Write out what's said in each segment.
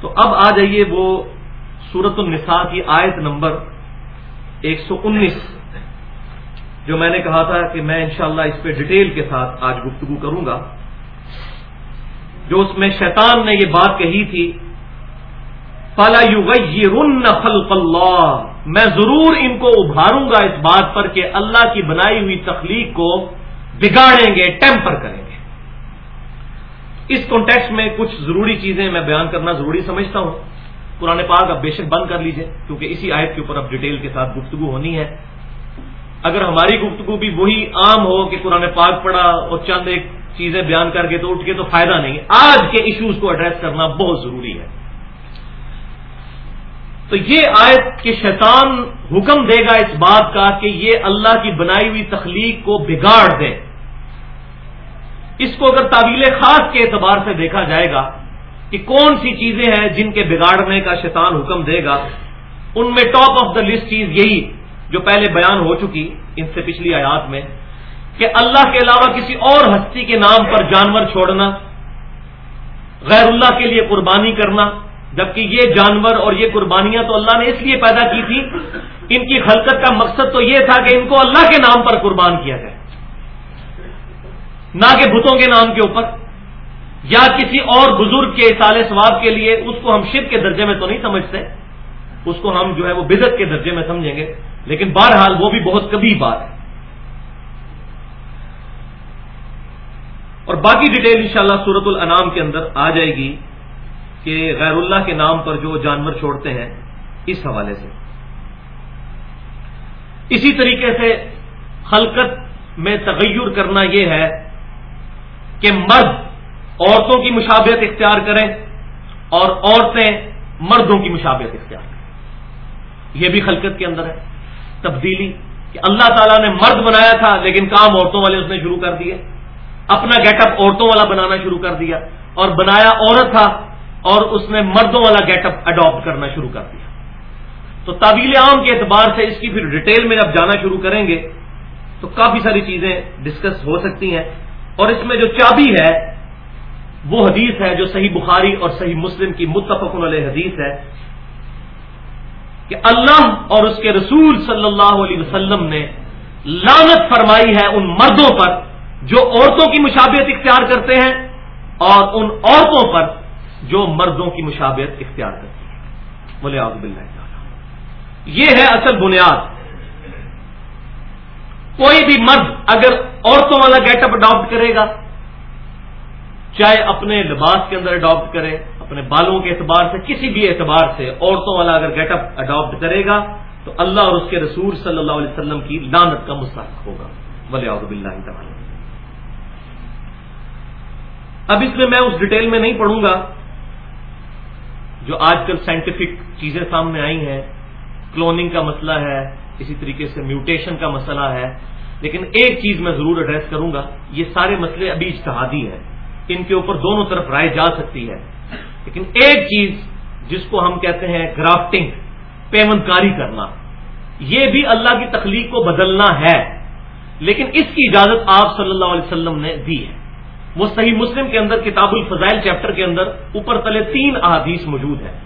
تو اب آ جائیے وہ سورت النساء کی آیت نمبر ایک سو انیس، جو میں نے کہا تھا کہ میں انشاءاللہ اس پہ ڈیٹیل کے ساتھ آج گفتگو کروں گا، جو اس میں شیطان نے یہ بات کہی تھی، فلا یغیرن خلق اللہ میں ضرور ان کو ابھاروں گا اس بات پر کہ اللہ کی بنائی ہوئی تخلیق کو بگاڑیں گے ٹیمپر کریں گے۔ اس کانٹیکس میں کچھ ضروری چیزیں میں بیان کرنا ضروری سمجھتا ہوں۔ قرآن پاک اب بے شک بند کر لیجیے، کیونکہ اسی آیت کے اوپر اب ڈیٹیل کے ساتھ گفتگو ہونی ہے۔ اگر ہماری گفتگو بھی وہی عام ہو کہ قرآن پاک پڑھا اور چند ایک چیزیں بیان کر کے تو اٹھ کے تو فائدہ نہیں آج کے ایشوز کو ایڈریس کرنا بہت ضروری ہے۔ تو یہ آیت کہ شیطان حکم دے گا اس بات کا کہ یہ اللہ کی بنائی ہوئی تخلیق کو بگاڑ دے اس کو اگر تعویل خاص کے اعتبار سے دیکھا جائے گا کہ کون سی چیزیں ہیں جن کے بگاڑنے کا شیطان حکم دے گا، ان میں ٹاپ آف دا لسٹ چیز یہی جو پہلے بیان ہو چکی ان سے پچھلی آیات میں کہ اللہ کے علاوہ کسی اور ہستی کے نام پر جانور چھوڑنا، غیر اللہ کے لیے قربانی کرنا، جبکہ یہ جانور اور یہ قربانیاں تو اللہ نے اس لیے پیدا کی تھی، ان کی خلقت کا مقصد تو یہ تھا کہ ان کو اللہ کے نام پر قربان کیا جائے۔ نہ کہ بتوں کے نام کے اوپر یا کسی اور بزرگ کے سال ثواب کے لیے اس کو ہم شپ کے درجے میں تو نہیں سمجھتے، اس کو ہم جو ہے وہ بدت کے درجے میں سمجھیں گے، لیکن بہرحال وہ بھی بہت کبھی بات ہے۔ اور باقی ڈیٹیل انشاءاللہ شاء سورت الانام کے اندر آ جائے گی کہ غیر اللہ کے نام پر جو جانور چھوڑتے ہیں، اس حوالے سے۔ اسی طریقے سے خلقت میں تغیر کرنا یہ ہے کہ مرد عورتوں کی مشابہت اختیار کریں اور عورتیں مردوں کی مشابہت اختیار کریں۔ یہ بھی خلقت کے اندر ہے۔ تبدیلی کہ اللہ تعالیٰ نے مرد بنایا تھا لیکن کام عورتوں والے اس نے شروع کر دیے۔ اپنا گیٹ اپ عورتوں والا بنانا شروع کر دیا اور بنایا عورت تھا اور اس نے مردوں والا گیٹ اپ اڈاپٹ کرنا شروع کر دیا۔ تو طویل عام کے اعتبار سے اس کی پھر ڈیٹیل میں جب جانا شروع کریں گے تو کافی ساری چیزیں ڈسکس ہو سکتی ہیں۔ اور اس میں جو چابی ہے، وہ حدیث ہے جو صحیح بخاری اور صحیح مسلم کی متفق علیہ حدیث ہے کہ اللہ اور اس کے رسول صلی اللہ علیہ وسلم نے لانت فرمائی ہے ان مردوں پر جو عورتوں کی مشابہت اختیار کرتے ہیں اور ان عورتوں پر جو مردوں کی مشابہت اختیار کرتی ہیں۔ بولے آب اللہ یہ ہے اصل بنیاد۔ کوئی بھی مرد اگر عورتوں والا گیٹ اپ اڈاپٹ کرے گا، چاہے اپنے لباس کے اندر اڈاپٹ کرے، اپنے بالوں کے اعتبار سے، کسی بھی اعتبار سے عورتوں والا اگر گیٹ اپ اڈاپٹ کرے گا، تو اللہ اور اس کے رسول صلی اللہ علیہ وسلم کی لانت کا مستحق ہوگا۔ ولی آب اللہ تعالی۔ اب اس میں میں اس ڈیٹیل میں نہیں پڑھوں گا، جو آج کل سائنٹیفک چیزیں سامنے آئی ہیں۔ کلوننگ کا مسئلہ ہے اسی طریقے سے میوٹیشن کا مسئلہ ہے۔ لیکن ایک چیز میں ضرور ایڈریس کروں گا، یہ سارے مسئلے ابھی اجتہادی ہیں۔ ان کے اوپر دونوں طرف رائے جا سکتی ہے۔ لیکن ایک چیز جس کو ہم کہتے ہیں گرافٹنگ پیمنٹ کاری کرنا۔ یہ بھی اللہ کی تخلیق کو بدلنا ہے۔ لیکن اس کی اجازت آپ صلی اللہ علیہ وسلم نے دی ہے۔ وہ صحیح مسلم کے اندر کتاب الفضائل چیپٹر کے اندر اوپر تلے تین احادیث موجود ہے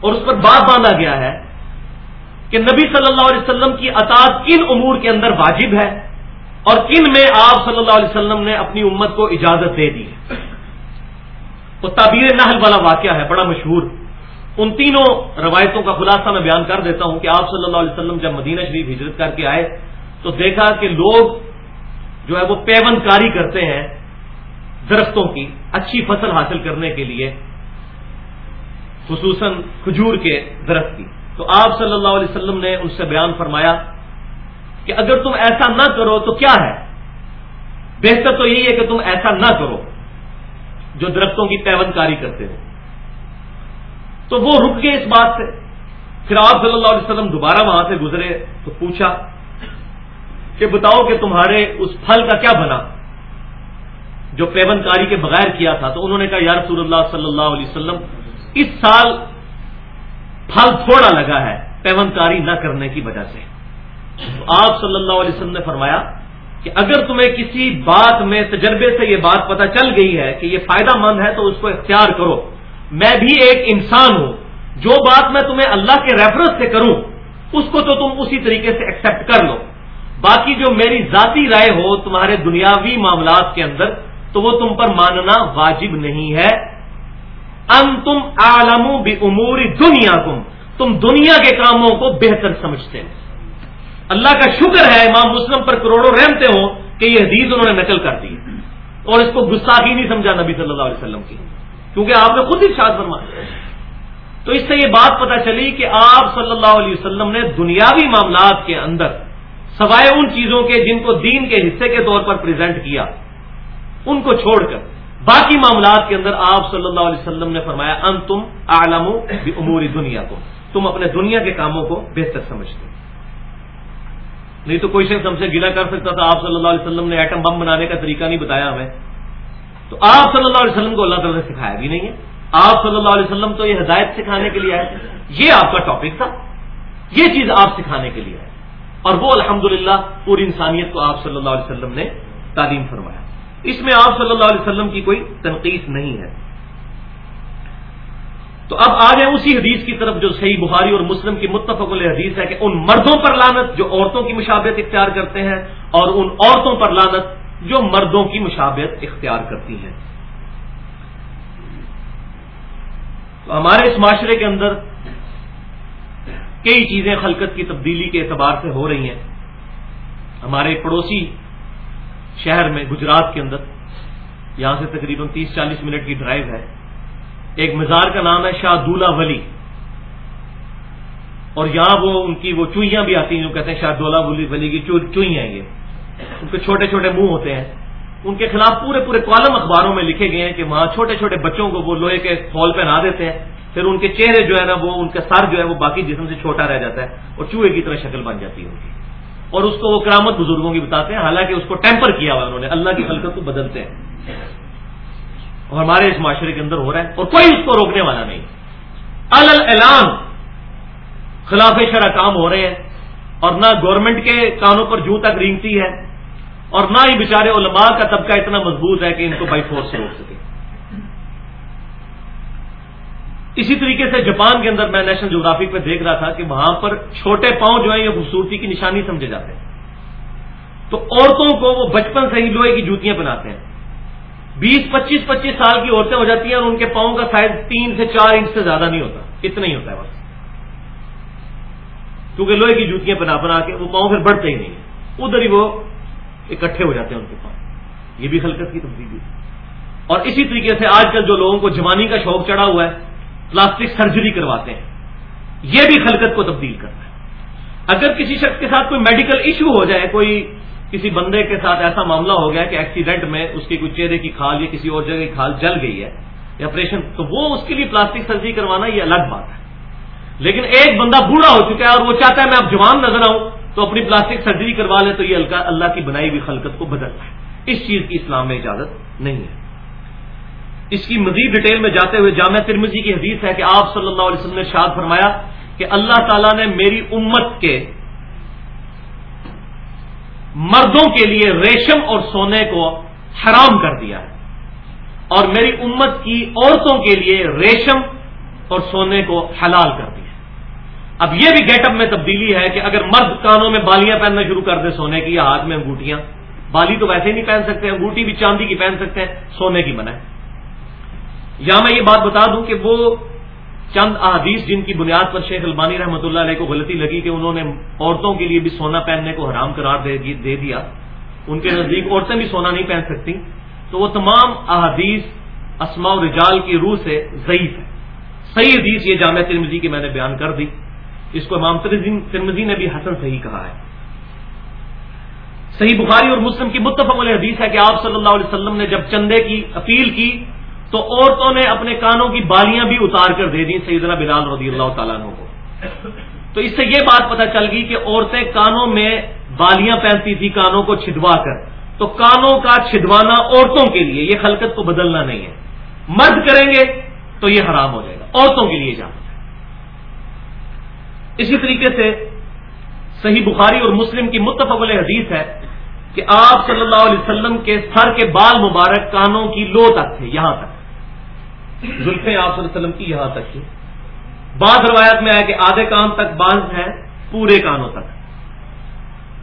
اور اس پر بات باندھا گیا ہے۔ کہ نبی صلی اللہ علیہ وسلم کی اطاعت کن امور کے اندر واجب ہے اور کن میں آپ صلی اللہ علیہ وسلم نے اپنی امت کو اجازت دے دی ہے؟ تو تعبیر نحل والا واقعہ ہے، بڑا مشہور۔ ان تینوں روایتوں کا خلاصہ میں بیان کر دیتا ہوں کہ آپ صلی اللہ علیہ وسلم جب مدینہ شریف ہجرت کر کے آئے تو دیکھا کہ لوگ جو ہے وہ پیون کاری کرتے ہیں درختوں کی اچھی فصل حاصل کرنے کے لیے، خصوصاً کھجور کے درخت کی۔ تو آپ صلی اللہ علیہ وسلم نے ان سے بیان فرمایا کہ اگر تم ایسا نہ کرو تو کیا ہے؟ بہتر تو یہی ہے کہ تم ایسا نہ کرو جو درختوں کی پیون کاری کرتے ہو۔ تو وہ رک گئے اس بات سے۔ پھر آپ صلی اللہ علیہ وسلم دوبارہ وہاں سے گزرے تو پوچھا کہ بتاؤ کہ تمہارے اس پھل کا کیا بنا؟ جو پیون کاری کے بغیر کیا تھا۔ تو انہوں نے کہا، یا رسول اللہ صلی اللہ علیہ وسلم، اس سال پھل تھوڑا لگا ہے پیون کاری نہ کرنے کی وجہ سے۔ تو آپ صلی اللہ علیہ وسلم نے فرمایا کہ اگر تمہیں کسی بات میں تجربے سے یہ بات پتہ چل گئی ہے کہ یہ فائدہ مند ہے تو اس کو اختیار کرو۔ میں بھی ایک انسان ہوں۔ جو بات میں تمہیں اللہ کے ریفرنس سے کروں، اس کو تو تم اسی طریقے سے ایکسپٹ کر لو۔ باقی جو میری ذاتی رائے ہو تمہارے دنیاوی معاملات کے اندر، تو وہ تم پر ماننا واجب نہیں ہے۔ ان تم عالم بھی اموری دنیا تم تم دنیا کے کاموں کو بہتر سمجھتے ہیں اللہ کا شکر ہے امام مسلم پر کروڑوں رحمتے ہوں کہ یہ حدیث انہوں نے نقل کر دی اور اس کو گستاخی نہیں سمجھا نبی صلی اللہ علیہ وسلم کی۔ کیونکہ آپ نے خود ہی شاد فرمایا۔ تو اس سے یہ بات پتا چلی کہ آپ صلی اللہ علیہ وسلم نے دنیاوی معاملات کے اندر سوائے ان چیزوں کے جن کو دین کے حصے کے طور پر پریزنٹ کیا، ان کو چھوڑ کر باقی معاملات کے اندر آپ صلی اللہ علیہ وسلم نے فرمایا ان تم عالم عموری دنیا کو تم اپنے دنیا کے کاموں کو بہتر سمجھتے نہیں تو کوئی شخص ہم سے گلا کر سکتا تھا، آپ صلی اللہ علیہ وسلم نے ایٹم بم بنانے کا طریقہ نہیں بتایا ہمیں۔ تو آپ صلی اللہ علیہ وسلم کو اللہ تعالیٰ نے سکھایا بھی نہیں ہے۔ آپ صلی اللہ علیہ وسلم تو یہ ہدایت سکھانے کے لیے آئے یہ آپ کا ٹاپک تھا۔ یہ چیز آپ سکھانے کے لیے آئے۔ اور وہ الحمد پوری انسانیت کو آپ صلی اللہ علیہ وسلم نے تعلیم فرمایا اس میں آپ صلی اللہ علیہ وسلم کی کوئی تنقید نہیں ہے۔ تو اب آ جائیں اسی حدیث کی طرف جو صحیح بخاری اور مسلم کی متفق حدیث ہے کہ ان مردوں پر لانت جو عورتوں کی مشابت اختیار کرتے ہیں اور ان عورتوں پر لانت جو مردوں کی مشابت اختیار کرتی ہیں۔ تو ہمارے اس معاشرے کے اندر کئی چیزیں خلقت کی تبدیلی کے اعتبار سے ہو رہی ہیں۔ ہمارے پڑوسی شہر میں، گجرات کے اندر۔ یہاں سے تقریباً تیس چالیس منٹ کی ڈرائیو ہے۔ ایک مزار کا نام ہے شاہ دولہ ولی۔ اور یہاں وہ ان کی وہ چوئیاں بھی آتی ہیں جو کہتے ہیں شاہ دولہ ولی کی چوئیاں یہ۔ ان کے چھوٹے چھوٹے منہ ہوتے ہیں۔ ان کے خلاف پورے پورے کالم اخباروں میں لکھے گئے ہیں کہ وہاں چھوٹے چھوٹے بچوں کو وہ لوہے کے فال پہنا دیتے ہیں۔ پھر ان کے چہرے جو ہے نا وہ، ان کا سر جو ہے وہ باقی جسم سے چھوٹا رہ جاتا ہے اور چوہے کی طرح شکل بن جاتی ہے ان کی۔ اور اس کو وہ کرامت بزرگوں کی بتاتے ہیں، حالانکہ اس کو ٹیمپر کیا ہوا انہوں نے۔ اللہ کی حلقت کو بدلتے ہیں۔ اور ہمارے اس معاشرے کے اندر ہو رہا ہے اور کوئی اس کو روکنے والا نہیں۔ اعلان خلاف شرح کام ہو رہے ہیں اور نہ گورنمنٹ کے کانوں پر جو تک رینگتی ہے اور نہ ہی بیچارے علماء کا طبقہ اتنا مضبوط ہے کہ ان کو بائی فورس روک سکے۔ اسی طریقے سے جاپان کے اندر میں نیشنل جغرافی پہ دیکھ رہا تھا کہ وہاں پر چھوٹے پاؤں جو ہیں یہ خوبصورتی کی نشانی سمجھے جاتے ہیں۔ تو عورتوں کو وہ بچپن سے ہی لوہے کی جوتیاں بناتے ہیں۔ بیس، پچیس پچیس سال کی عورتیں ہو جاتی ہیں اور ان کے پاؤں کا سائز تین سے چار انچ سے زیادہ نہیں ہوتا۔ اتنا ہی ہوتا ہے بس۔ کیونکہ لوہے کی جوتیاں بنا بنا کے وہ پاؤں پھر بڑھتے ہی نہیں ہیں۔ ادھر ہی وہ اکٹھے ہو جاتے ہیں ان کے پاؤں۔ یہ بھی خلقت کی تبدیلی۔ اور اسی طریقے سے آج کل جو لوگوں کو جوانی کا شوق چڑھا ہوا ہے پلاسٹک سرجری کرواتے ہیں۔ یہ بھی خلقت کو تبدیل کرتا ہے۔ اگر کسی شخص کے ساتھ کوئی میڈیکل ایشو ہو جائے، کوئی کسی بندے کے ساتھ ایسا معاملہ ہو گیا کہ ایکسیڈنٹ میں اس کی کوئی چہرے کی کھال یا کسی اور جگہ کی کھال جل گئی ہے، یا آپریشن تو وہ اس کے لیے پلاسٹک سرجری کروانا یہ الگ بات ہے۔ لیکن ایک بندہ بوڑھا ہو چکا ہے اور وہ چاہتا ہے میں اب جوان نظر آؤں، تو اپنی پلاسٹک سرجری کروا لے تو یہ اللہ کی بنائی ہوئی خلقت کو بدلتا ہے۔ اس چیز کی اسلام میں اجازت نہیں ہے۔ اس کی مزید ڈیٹیل میں جاتے ہوئے جامعہ ترمزی کی حدیث ہے کہ آپ صلی اللہ علیہ وسلم نے شاد فرمایا کہ اللہ تعالیٰ نے میری امت کے مردوں کے لیے ریشم اور سونے کو حرام کر دیا ہے اور میری امت کی عورتوں کے لیے ریشم اور سونے کو حلال کر دیا اب یہ بھی گیٹ اپ میں تبدیلی ہے کہ اگر مرد کانوں میں بالیاں پہننا شروع کر دے سونے کی یا ہاتھ میں انگوٹیاں، بالی تو ویسے نہیں پہن سکتے انگوٹھی بھی چاندی کی پہن سکتے ہیں، سونے کی بنا یا میں یہ بات بتا دوں کہ وہ چند احادیث جن کی بنیاد پر شیخ البانی رحمۃ اللہ علیہ کو غلطی لگی کہ انہوں نے عورتوں کے لیے بھی سونا پہننے کو حرام قرار دے دیا، ان کے نزدیک عورتیں بھی سونا نہیں پہن سکتی، تو وہ تمام احادیث اسماء و رجال کی روح سے ضعیف ہے صحیح حدیث یہ جامعہ ترمزی کی میں نے بیان کر دی، اس کو امام ترمزی نے بھی حسن صحیح کہا ہے۔ صحیح بخاری اور مسلم کی متفق علیہ حدیث ہے کہ آپ صلی اللہ علیہ وسلم نے جب چندے کی اپیل کی تو عورتوں نے اپنے کانوں کی بالیاں بھی اتار کر دے دی سیدنا بلال رضی اللہ تعالیٰ عنہ کو۔ تو اس سے یہ بات پتہ چل گئی کہ عورتیں کانوں میں بالیاں پہنتی تھی کانوں کو چھدوا کر۔ تو کانوں کا چھدوانا عورتوں کے لیے، یہ خلقت کو بدلنا نہیں ہے۔ مرد کریں گے تو یہ حرام ہو جائے گا، عورتوں کے لیے جانا اسی طریقے سے صحیح بخاری اور مسلم کی متفق حدیث ہے کہ آپ صلی اللہ علیہ وسلم کے سر کے بال مبارک کانوں کی لو تک تھے، یہاں تک۔ زلفیں آپ صلی اللہ علیہ وسلم کی یہاں تک کی۔ بعض روایت میں آیا کہ آدھے کان تک باندھ ہیں، پورے کانوں تک۔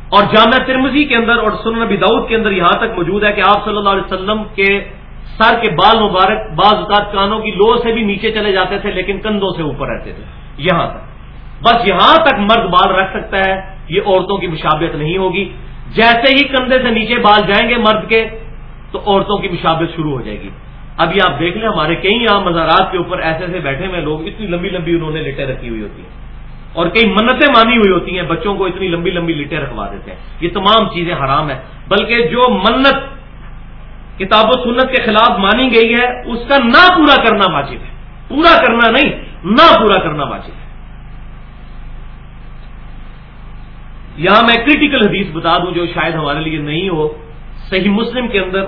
اور جامعہ ترمزی کے اندر اور سنن نبی دعود کے اندر یہاں تک موجود ہے کہ آپ صلی اللہ علیہ وسلم کے سر کے بال مبارک بعض اوقات کانوں کی لو سے بھی نیچے چلے جاتے تھے، لیکن کندھوں سے اوپر رہتے تھے۔ یہاں تک۔ بس یہاں تک مرد بال رکھ سکتا ہے، یہ عورتوں کی مشابت نہیں ہوگی۔ جیسے ہی کندھے سے نیچے بال جائیں گے مرد کے، تو عورتوں کی مشابت شروع ہو جائے گی۔ ابھی آپ دیکھ لیں ہمارے کئی یہاں مزارات کے اوپر ایسے ایسے بیٹھے ہوئے لوگ اتنی لمبی لمبی انہوں نے لٹیں رکھی ہوئی ہوتی ہیں۔ اور کئی منتیں مانی ہوئی ہوتی ہیں، بچوں کو اتنی لمبی لمبی لٹیں رکھوا دیتے ہیں۔ یہ تمام چیزیں حرام ہیں۔ بلکہ جو منت کتاب و سنت کے خلاف مانی گئی ہے، اس کا نہ پورا کرنا واجب ہے۔ پورا کرنا نہیں، نہ پورا کرنا واجب ہے۔ یہاں میں کریٹیکل حدیث بتا دوں جو شاید ہمارے لیے نہیں ہو۔ صحیح مسلم کے اندر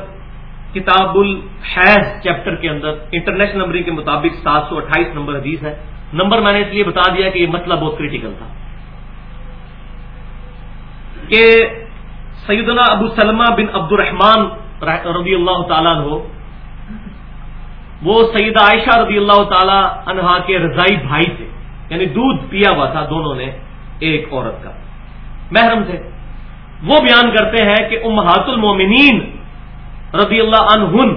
کتاب الحیض چیپٹر کے اندر، انٹرنیشنل نمبر کے مطابق سات سو اٹھائیس نمبر حدیث ہے۔ نمبر میں نے اس لیے بتا دیا کہ یہ مطلب بہت کریٹیکل تھا۔ کہ سیدنا ابو سلمہ بن عبد الرحمان رضی اللہ تعالیٰ ہو وہ سیدہ عائشہ رضی اللہ تعالی عنہا کے رضائی بھائی تھے۔ یعنی دودھ پیا ہوا تھا دونوں نے ایک عورت کا۔ محرم تھے۔ وہ بیان کرتے ہیں کہ امہات المومنین رضی اللہ عنہن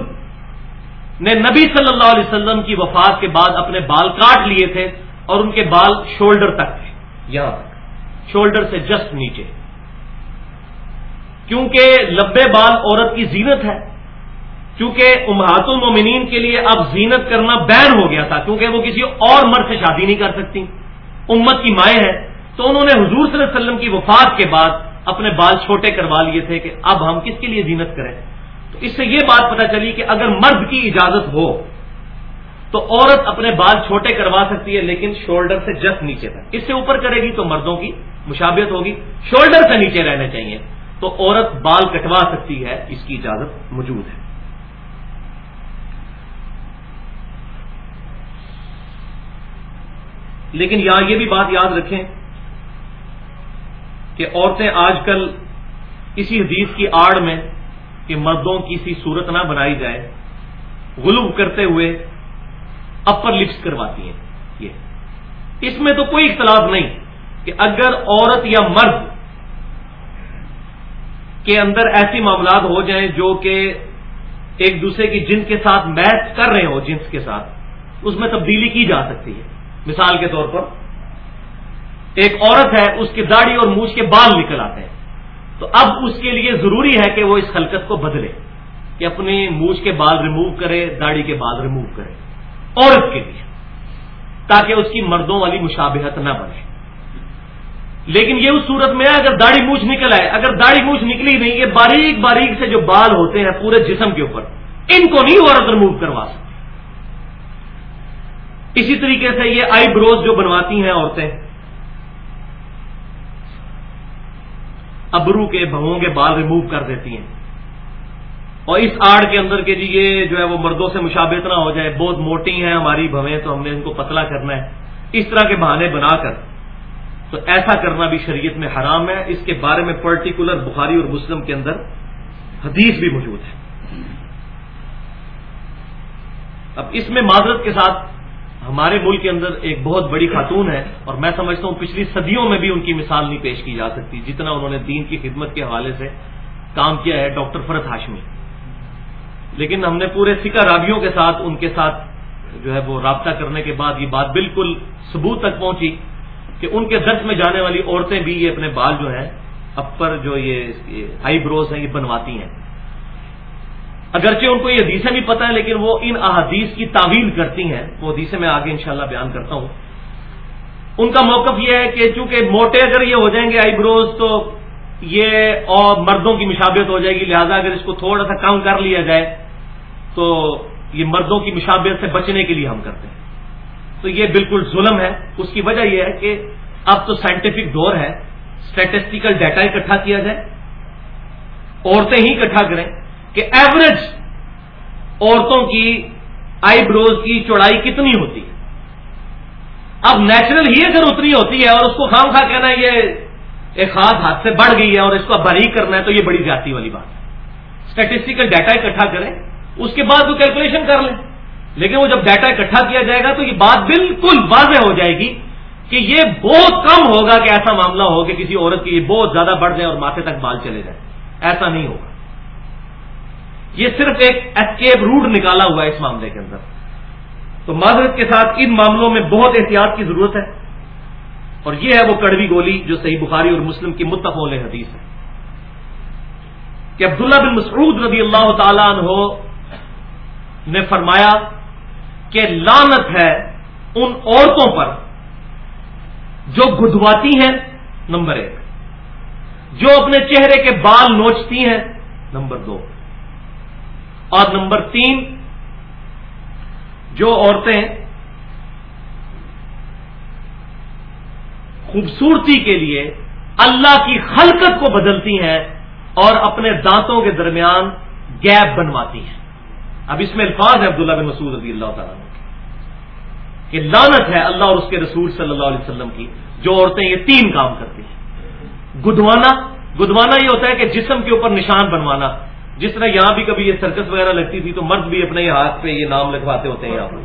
نے نبی صلی اللہ علیہ وسلم کی وفات کے بعد اپنے بال کاٹ لیے تھے اور ان کے بال شولڈر تک تھے، یہاں تک۔ شولڈر سے جسٹ نیچے۔ کیونکہ لبے بال عورت کی زینت ہے، کیونکہ امہات المومنین کے لیے اب زینت کرنا بین ہو گیا تھا، کیونکہ وہ کسی اور مرد سے شادی نہیں کر سکتی۔ امت کی مائیں ہیں۔ تو انہوں نے حضور صلی اللہ علیہ وسلم کی وفات کے بعد اپنے بال چھوٹے کروا لیے تھے کہ اب ہم کس کے لیے زینت کریں؟ تو اس سے یہ بات پتہ چلی کہ اگر مرد کی اجازت ہو تو عورت اپنے بال چھوٹے کروا سکتی ہے، لیکن شولڈر سے جسٹ نیچے تک۔ اس سے اوپر کرے گی تو مردوں کی مشابت ہوگی۔ شولڈر سے نیچے رہنے چاہیے۔ تو عورت بال کٹوا سکتی ہے، اس کی اجازت موجود ہے۔ لیکن یہاں یہ بھی بات یاد رکھیں کہ عورتیں آج کل اسی حدیث کی آڑ میں کہ مردوں کی سی صورت نہ بنائی جائے۔ غلوب کرتے ہوئے اپر لپس کرواتی ہیں۔ یہ۔ اس میں تو کوئی اختلاف نہیں کہ اگر عورت یا مرد کے اندر ایسی معاملات ہو جائیں جو کہ ایک دوسرے کی جنس کے ساتھ میچ کر رہے ہو جنس کے ساتھ، اس میں تبدیلی کی جا سکتی ہے۔ مثال کے طور پر، ایک عورت ہے، اس کی داڑھی اور موچ کے بال نکل آتے ہیں۔ تو اب اس کے لیے ضروری ہے کہ وہ اس خلقت کو بدلے، کہ اپنی موچ کے بال ریموو کرے، داڑھی کے بال ریموو کرے، عورت کے لیے، تاکہ اس کی مردوں والی مشابہت نہ بنے۔ لیکن یہ اس صورت میں ہے، اگر داڑھی موچ نکل آئے، اگر داڑھی موچ نکلی نہیں، یہ باریک باریک سے جو بال ہوتے ہیں پورے جسم کے اوپر، ان کو نہیں عورت ریموو کروا سکتی۔ اسی طریقے سے یہ آئی بروز جو بنواتی ہیں عورتیں ابرو کے بہوؤں کے بال ریموو کر دیتی ہیں۔ اور اس آڑ کے اندر کے جی یہ جو ہے وہ مردوں سے مشابت نہ ہو جائے، بہت موٹی ہیں ہماری بھویں، تو ہم نے ان کو پتلا کرنا ہے۔ اس طرح کے بہانے بنا کر۔ تو ایسا کرنا بھی شریعت میں حرام ہے۔ اس کے بارے میں پرٹیکولر بخاری اور مسلم کے اندر حدیث بھی موجود ہے۔ اب اس میں معذرت کے ساتھ ہمارے ملک کے اندر ایک بہت بڑی خاتون ہے اور میں سمجھتا ہوں پچھلی صدیوں میں بھی ان کی مثال نہیں پیش کی جا سکتی جتنا انہوں نے دین کی خدمت کے حوالے سے کام کیا ہے ڈاکٹر فرت ہاشمی۔ لیکن ہم نے پورے سکا رابیوں کے ساتھ ان کے ساتھ جو ہے وہ رابطہ کرنے کے بعد یہ بات بالکل ثبوت تک پہنچی کہ ان کے درد میں جانے والی عورتیں بھی یہ اپنے بال جو ہیں اپر جو یہ آئی بروز ہیں، یہ بنواتی ہیں۔ اگرچہ ان کو یہ حدیثیں بھی پتہ ہے لیکن وہ ان احادیث کی تعویل کرتی ہیں۔ وہ حدیثیں میں آگے انشاءاللہ بیان کرتا ہوں۔ ان کا موقف یہ ہے کہ چونکہ موٹے اگر یہ ہو جائیں گے آئی بروز تو یہ اور مردوں کی مشابت ہو جائے گی۔ لہذا اگر اس کو تھوڑا سا کم کر لیا جائے، تو یہ مردوں کی مشابت سے بچنے کے لیے ہم کرتے ہیں۔ تو یہ بالکل ظلم ہے۔ اس کی وجہ یہ ہے کہ اب تو سائنٹیفک دور ہے۔ اسٹیٹسٹیکل ڈیٹا اکٹھا کیا جائے۔ عورتیں ہی اکٹھا کریں۔ کہ ایوریج عورتوں کی آئی بروز کی چوڑائی کتنی ہوتی ہے؟ اب نیچرل ہی اگر اتنی ہوتی ہے اور اس کو خام خواہ کہنا ہے یہ ایک خاص ہاتھ سے بڑھ گئی ہے اور اس کو باریک کرنا ہے تو یہ بڑی جاتی والی بات ہے۔ اسٹیٹسٹیکل ڈیٹا اکٹھا کریں، اس کے بعد وہ کیلکولیشن کر لیں۔ لیکن وہ جب ڈیٹا اکٹھا کیا جائے گا تو یہ بات بالکل واضح ہو جائے گی کہ یہ بہت کم ہوگا کہ ایسا معاملہ ہو کہ کسی عورت کی یہ بہت زیادہ بڑھ جائے اور ماتھے تک بال چلے جائے ایسا نہیں ہوگا۔ یہ صرف ایک اسکیپ روٹ نکالا ہوا ہے اس معاملے کے اندر۔ تو معذرت کے ساتھ ان معاملوں میں بہت احتیاط کی ضرورت ہے۔ اور یہ ہے وہ کڑوی گولی جو صحیح بخاری اور مسلم کی متفول حدیث ہے۔ کہ عبداللہ بن مسعود رضی اللہ تعالیٰ عنہ نے فرمایا کہ لانت ہے ان عورتوں پر جو گدواتی ہیں، نمبر ایک۔ جو اپنے چہرے کے بال نوچتی ہیں، نمبر دو۔ اور نمبر تین، جو عورتیں خوبصورتی کے لیے اللہ کی خلقت کو بدلتی ہیں اور اپنے دانتوں کے درمیان گیپ بنواتی ہیں۔ اب اس میں الفاظ ہے عبداللہ بن مسعود رضی اللہ تعالیٰ کہ لانت ہے اللہ اور اس کے رسول صلی اللہ علیہ وسلم کی، جو عورتیں یہ تین کام کرتی ہیں۔ گدوانا گدوانا یہ ہوتا ہے کہ جسم کے اوپر نشان بنوانا۔ جس طرح یہاں بھی کبھی یہ سرکس وغیرہ لگتی تھی تو مرد بھی اپنے ہاتھ پہ یہ نام لکھواتے ہوتے ہیں یہاں پر۔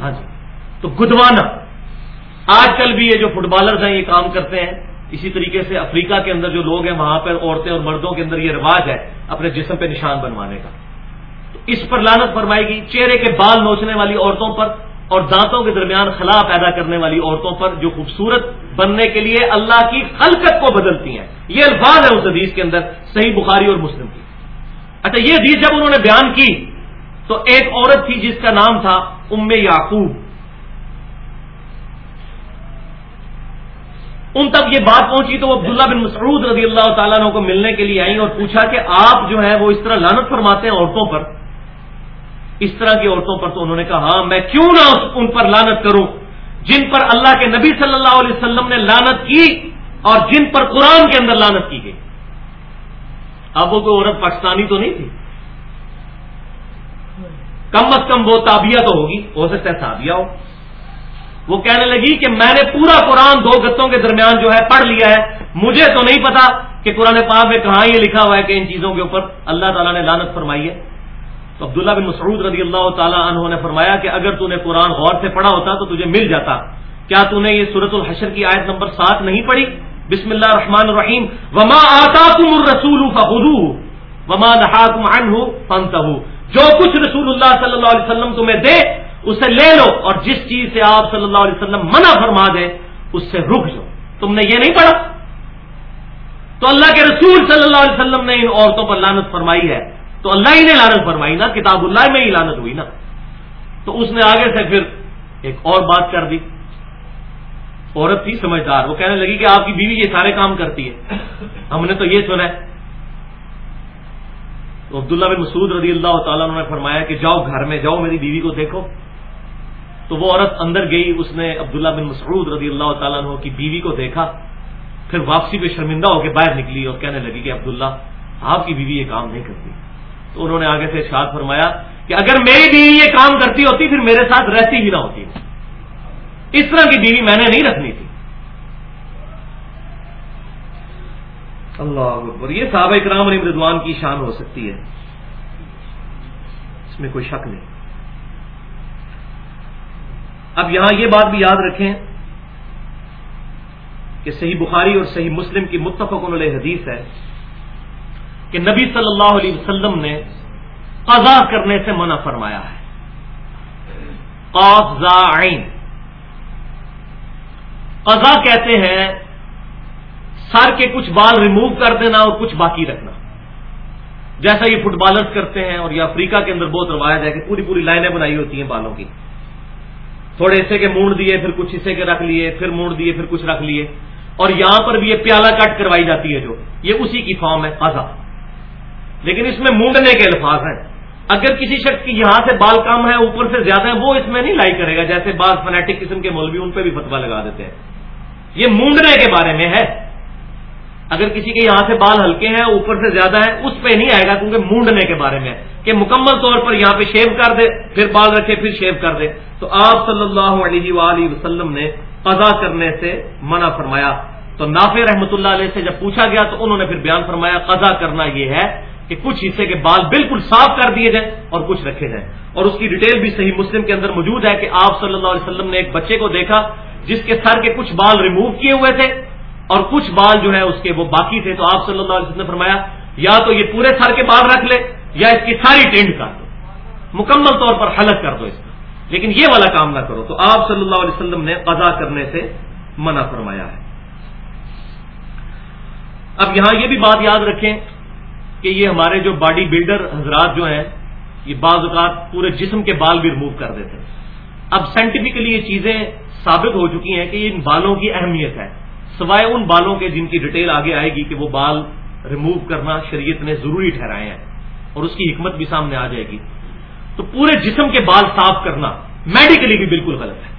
ہاں جی۔ تو گدوانا آج کل بھی یہ جو فٹ بالرز ہیں یہ کام کرتے ہیں۔ اسی طریقے سے افریقہ کے اندر جو لوگ ہیں، وہاں پر عورتیں اور مردوں کے اندر یہ رواج ہے اپنے جسم پہ نشان بنوانے کا۔ تو اس پر لانت فرمائے گی چہرے کے بال نوچنے والی عورتوں پر اور دانتوں کے درمیان خلا پیدا کرنے والی عورتوں پر جو خوبصورت بننے کے لیے اللہ کی خلقت کو بدلتی ہیں۔ یہ الفاظ ہے اس حدیث کے اندر، صحیح بخاری اور مسلم کی۔ اچھا یہ حدیث جب انہوں نے بیان کی، تو ایک عورت تھی جس کا نام تھا ام یعقوب۔ ان تک یہ بات پہنچی تو وہ عبداللہ بن مسعود رضی اللہ تعالیٰ کو ملنے کے لیے آئیں اور پوچھا کہ آپ جو ہے وہ اس طرح لانت فرماتے ہیں عورتوں پر؟ اس طرح کی عورتوں پر تو انہوں نے کہا ہاں میں کیوں نہ ان پر لانت کروں؟ جن پر اللہ کے نبی صلی اللہ علیہ وسلم نے لانت کی اور جن پر قرآن کے اندر لانت کی گئی۔ اب وہ کوئی عورت پاکستانی تو نہیں تھی؟ کم از کم وہ تابیہ تو ہوگی، ہو سکتا ہے تابیہ ہو۔ وہ کہنے لگی کہ میں نے پورا قرآن دو گتوں کے درمیان جو ہے پڑھ لیا ہے۔ مجھے تو نہیں پتا کہ قرآن پاک میں کہاں یہ لکھا ہوا ہے کہ ان چیزوں کے اوپر اللہ تعالیٰ نے لانت فرمائی ہے۔ تو عبداللہ بن مسعود رضی اللہ تعالیٰ عنہ نے فرمایا کہ اگر تو نے قرآن غور سے پڑھا ہوتا تو تجھے مل جاتا۔ کیا تو نے یہ صورت الحشر کی آیت نمبر سات نہیں پڑھی؟ بسم اللہ الرحمن الرحیم۔ وما آتا تم الرسول وما نہا تم جو کچھ رسول اللہ صلی اللہ علیہ وسلم تمہیں دے، اسے لے لو اور جس چیز سے آپ صلی اللہ علیہ وسلم منع فرما دے، اس سے رک جاؤ تم نے یہ نہیں پڑھا؟ تو اللہ کے رسول صلی اللہ علیہ وسلم نے ان عورتوں پر لانت فرمائی ہے۔ تو اللہ ہی نے لانت فرمائی نا، کتاب اللہ میں ہی لانت ہوئی نا۔ تو اس نے آگے سے پھر ایک اور بات کر دی۔ عورت تھی، سمجھدار۔ وہ کہنے لگی کہ آپ کی بیوی یہ سارے کام کرتی ہے۔ ہم نے تو یہ سنا ہے۔ تو عبداللہ بن مسعود رضی اللہ تعالیٰ نے فرمایا کہ جاؤ گھر میں، جاؤ میری بیوی کو دیکھو۔ تو وہ عورت اندر گئی، اس نے عبداللہ بن مسعود رضی اللہ تعالیٰ عنہ کی بیوی کو دیکھا۔ پھر واپسی پہ شرمندہ ہو کے باہر نکلی اور کہنے لگی کہ عبداللہ، آپ کی بیوی یہ کام نہیں کرتی۔ تو انہوں نے آگے سے ارشاد فرمایا کہ اگر میری بیوی یہ کام کرتی ہوتی، پھر میرے ساتھ رہتی ہی نہ ہوتی۔ اس طرح کی بیوی میں نے نہیں رکھنی تھی۔ اللہ اکبر، یہ صحابہ اکرام علی رضوان کی شان ہو سکتی ہے۔ اس میں کوئی شک نہیں۔ اب یہاں یہ بات بھی یاد رکھیں کہ صحیح بخاری اور صحیح مسلم کی متفق علیہ حدیث ہے۔ کہ نبی صلی اللہ علیہ وسلم نے قضا کرنے سے منع فرمایا ہے۔ قضا کہتے ہیں، سر کے کچھ بال ریموو کر دینا اور کچھ باقی رکھنا۔ جیسا یہ فٹ بالرس کرتے ہیں اور یہ افریقہ کے اندر بہت روایت ہے کہ پوری پوری لائنیں بنائی ہوتی ہیں بالوں کی۔ تھوڑے حصے کے مونڈ دیے، پھر کچھ حصے کے رکھ لیے، پھر مونڈ دیے، پھر کچھ رکھ لیے۔ اور یہاں پر بھی یہ پیالہ کٹ کروائی جاتی ہے جو، یہ اسی کی فارم ہے، قضا۔ لیکن اس میں مونڈنے کے الفاظ ہیں۔ اگر کسی شخص کی یہاں سے بال کم ہے، اوپر سے زیادہ ہے، وہ اس میں نہیں لائی کرے گا، جیسے بعض فنیٹک قسم کے مولوی ان پہ بھی فتوا لگا دیتے ہیں۔ یہ مونڈنے کے بارے میں ہے۔ اگر کسی کے یہاں سے بال ہلکے ہیں، اوپر سے زیادہ ہے اس پہ نہیں آئے گا، کیونکہ مونڈنے کے بارے میں کہ مکمل طور پر یہاں پہ شیو کر دے، پھر بال رکھے، پھر شیو کر دے۔ تو آپ صلی اللہ علیہ وآلہ وسلم نے قضا کرنے سے منع فرمایا۔ تو نافع رحمۃ اللہ علیہ سے جب پوچھا گیا، تو انہوں نے پھر بیان فرمایا، قضا کرنا یہ ہے کہ کچھ حصے کے بال بالکل صاف کر دیے جائیں اور کچھ رکھے جائیں۔ اور اس کی ڈیٹیل بھی صحیح مسلم کے اندر موجود ہے کہ آپ صلی اللہ علیہ وسلم نے ایک بچے کو دیکھا جس کے سر کے کچھ بال ریموو کیے ہوئے تھے اور کچھ بال جو ہے اس کے وہ باقی تھے۔ تو آپ صلی اللہ علیہ وسلم نے فرمایا، یا تو یہ پورے سر کے بال رکھ لے یا اس کی ساری ٹینڈ کر دو۔ مکمل طور پر حلق کر دو اس کا لیکن یہ والا کام نہ کرو۔ تو آپ صلی اللہ علیہ وسلم نے قضا کرنے سے منع فرمایا ہے۔ اب یہاں یہ بھی بات یاد رکھیں کہ یہ ہمارے جو باڈی بلڈر حضرات جو ہیں، یہ بعض اوقات پورے جسم کے بال بھی ریموو کر دیتے ہیں۔ اب سائنٹیفکلی یہ چیزیں ثابت ہو چکی ہیں کہ ان بالوں کی اہمیت ہے۔ سوائے ان بالوں کے جن کی ڈیٹیل آگے آئے گی کہ وہ بال ریموو کرنا شریعت نے ضروری ٹھہرائے ہیں اور اس کی حکمت بھی سامنے آ جائے گی۔ تو پورے جسم کے بال صاف کرنا میڈیکلی بھی بالکل غلط ہے۔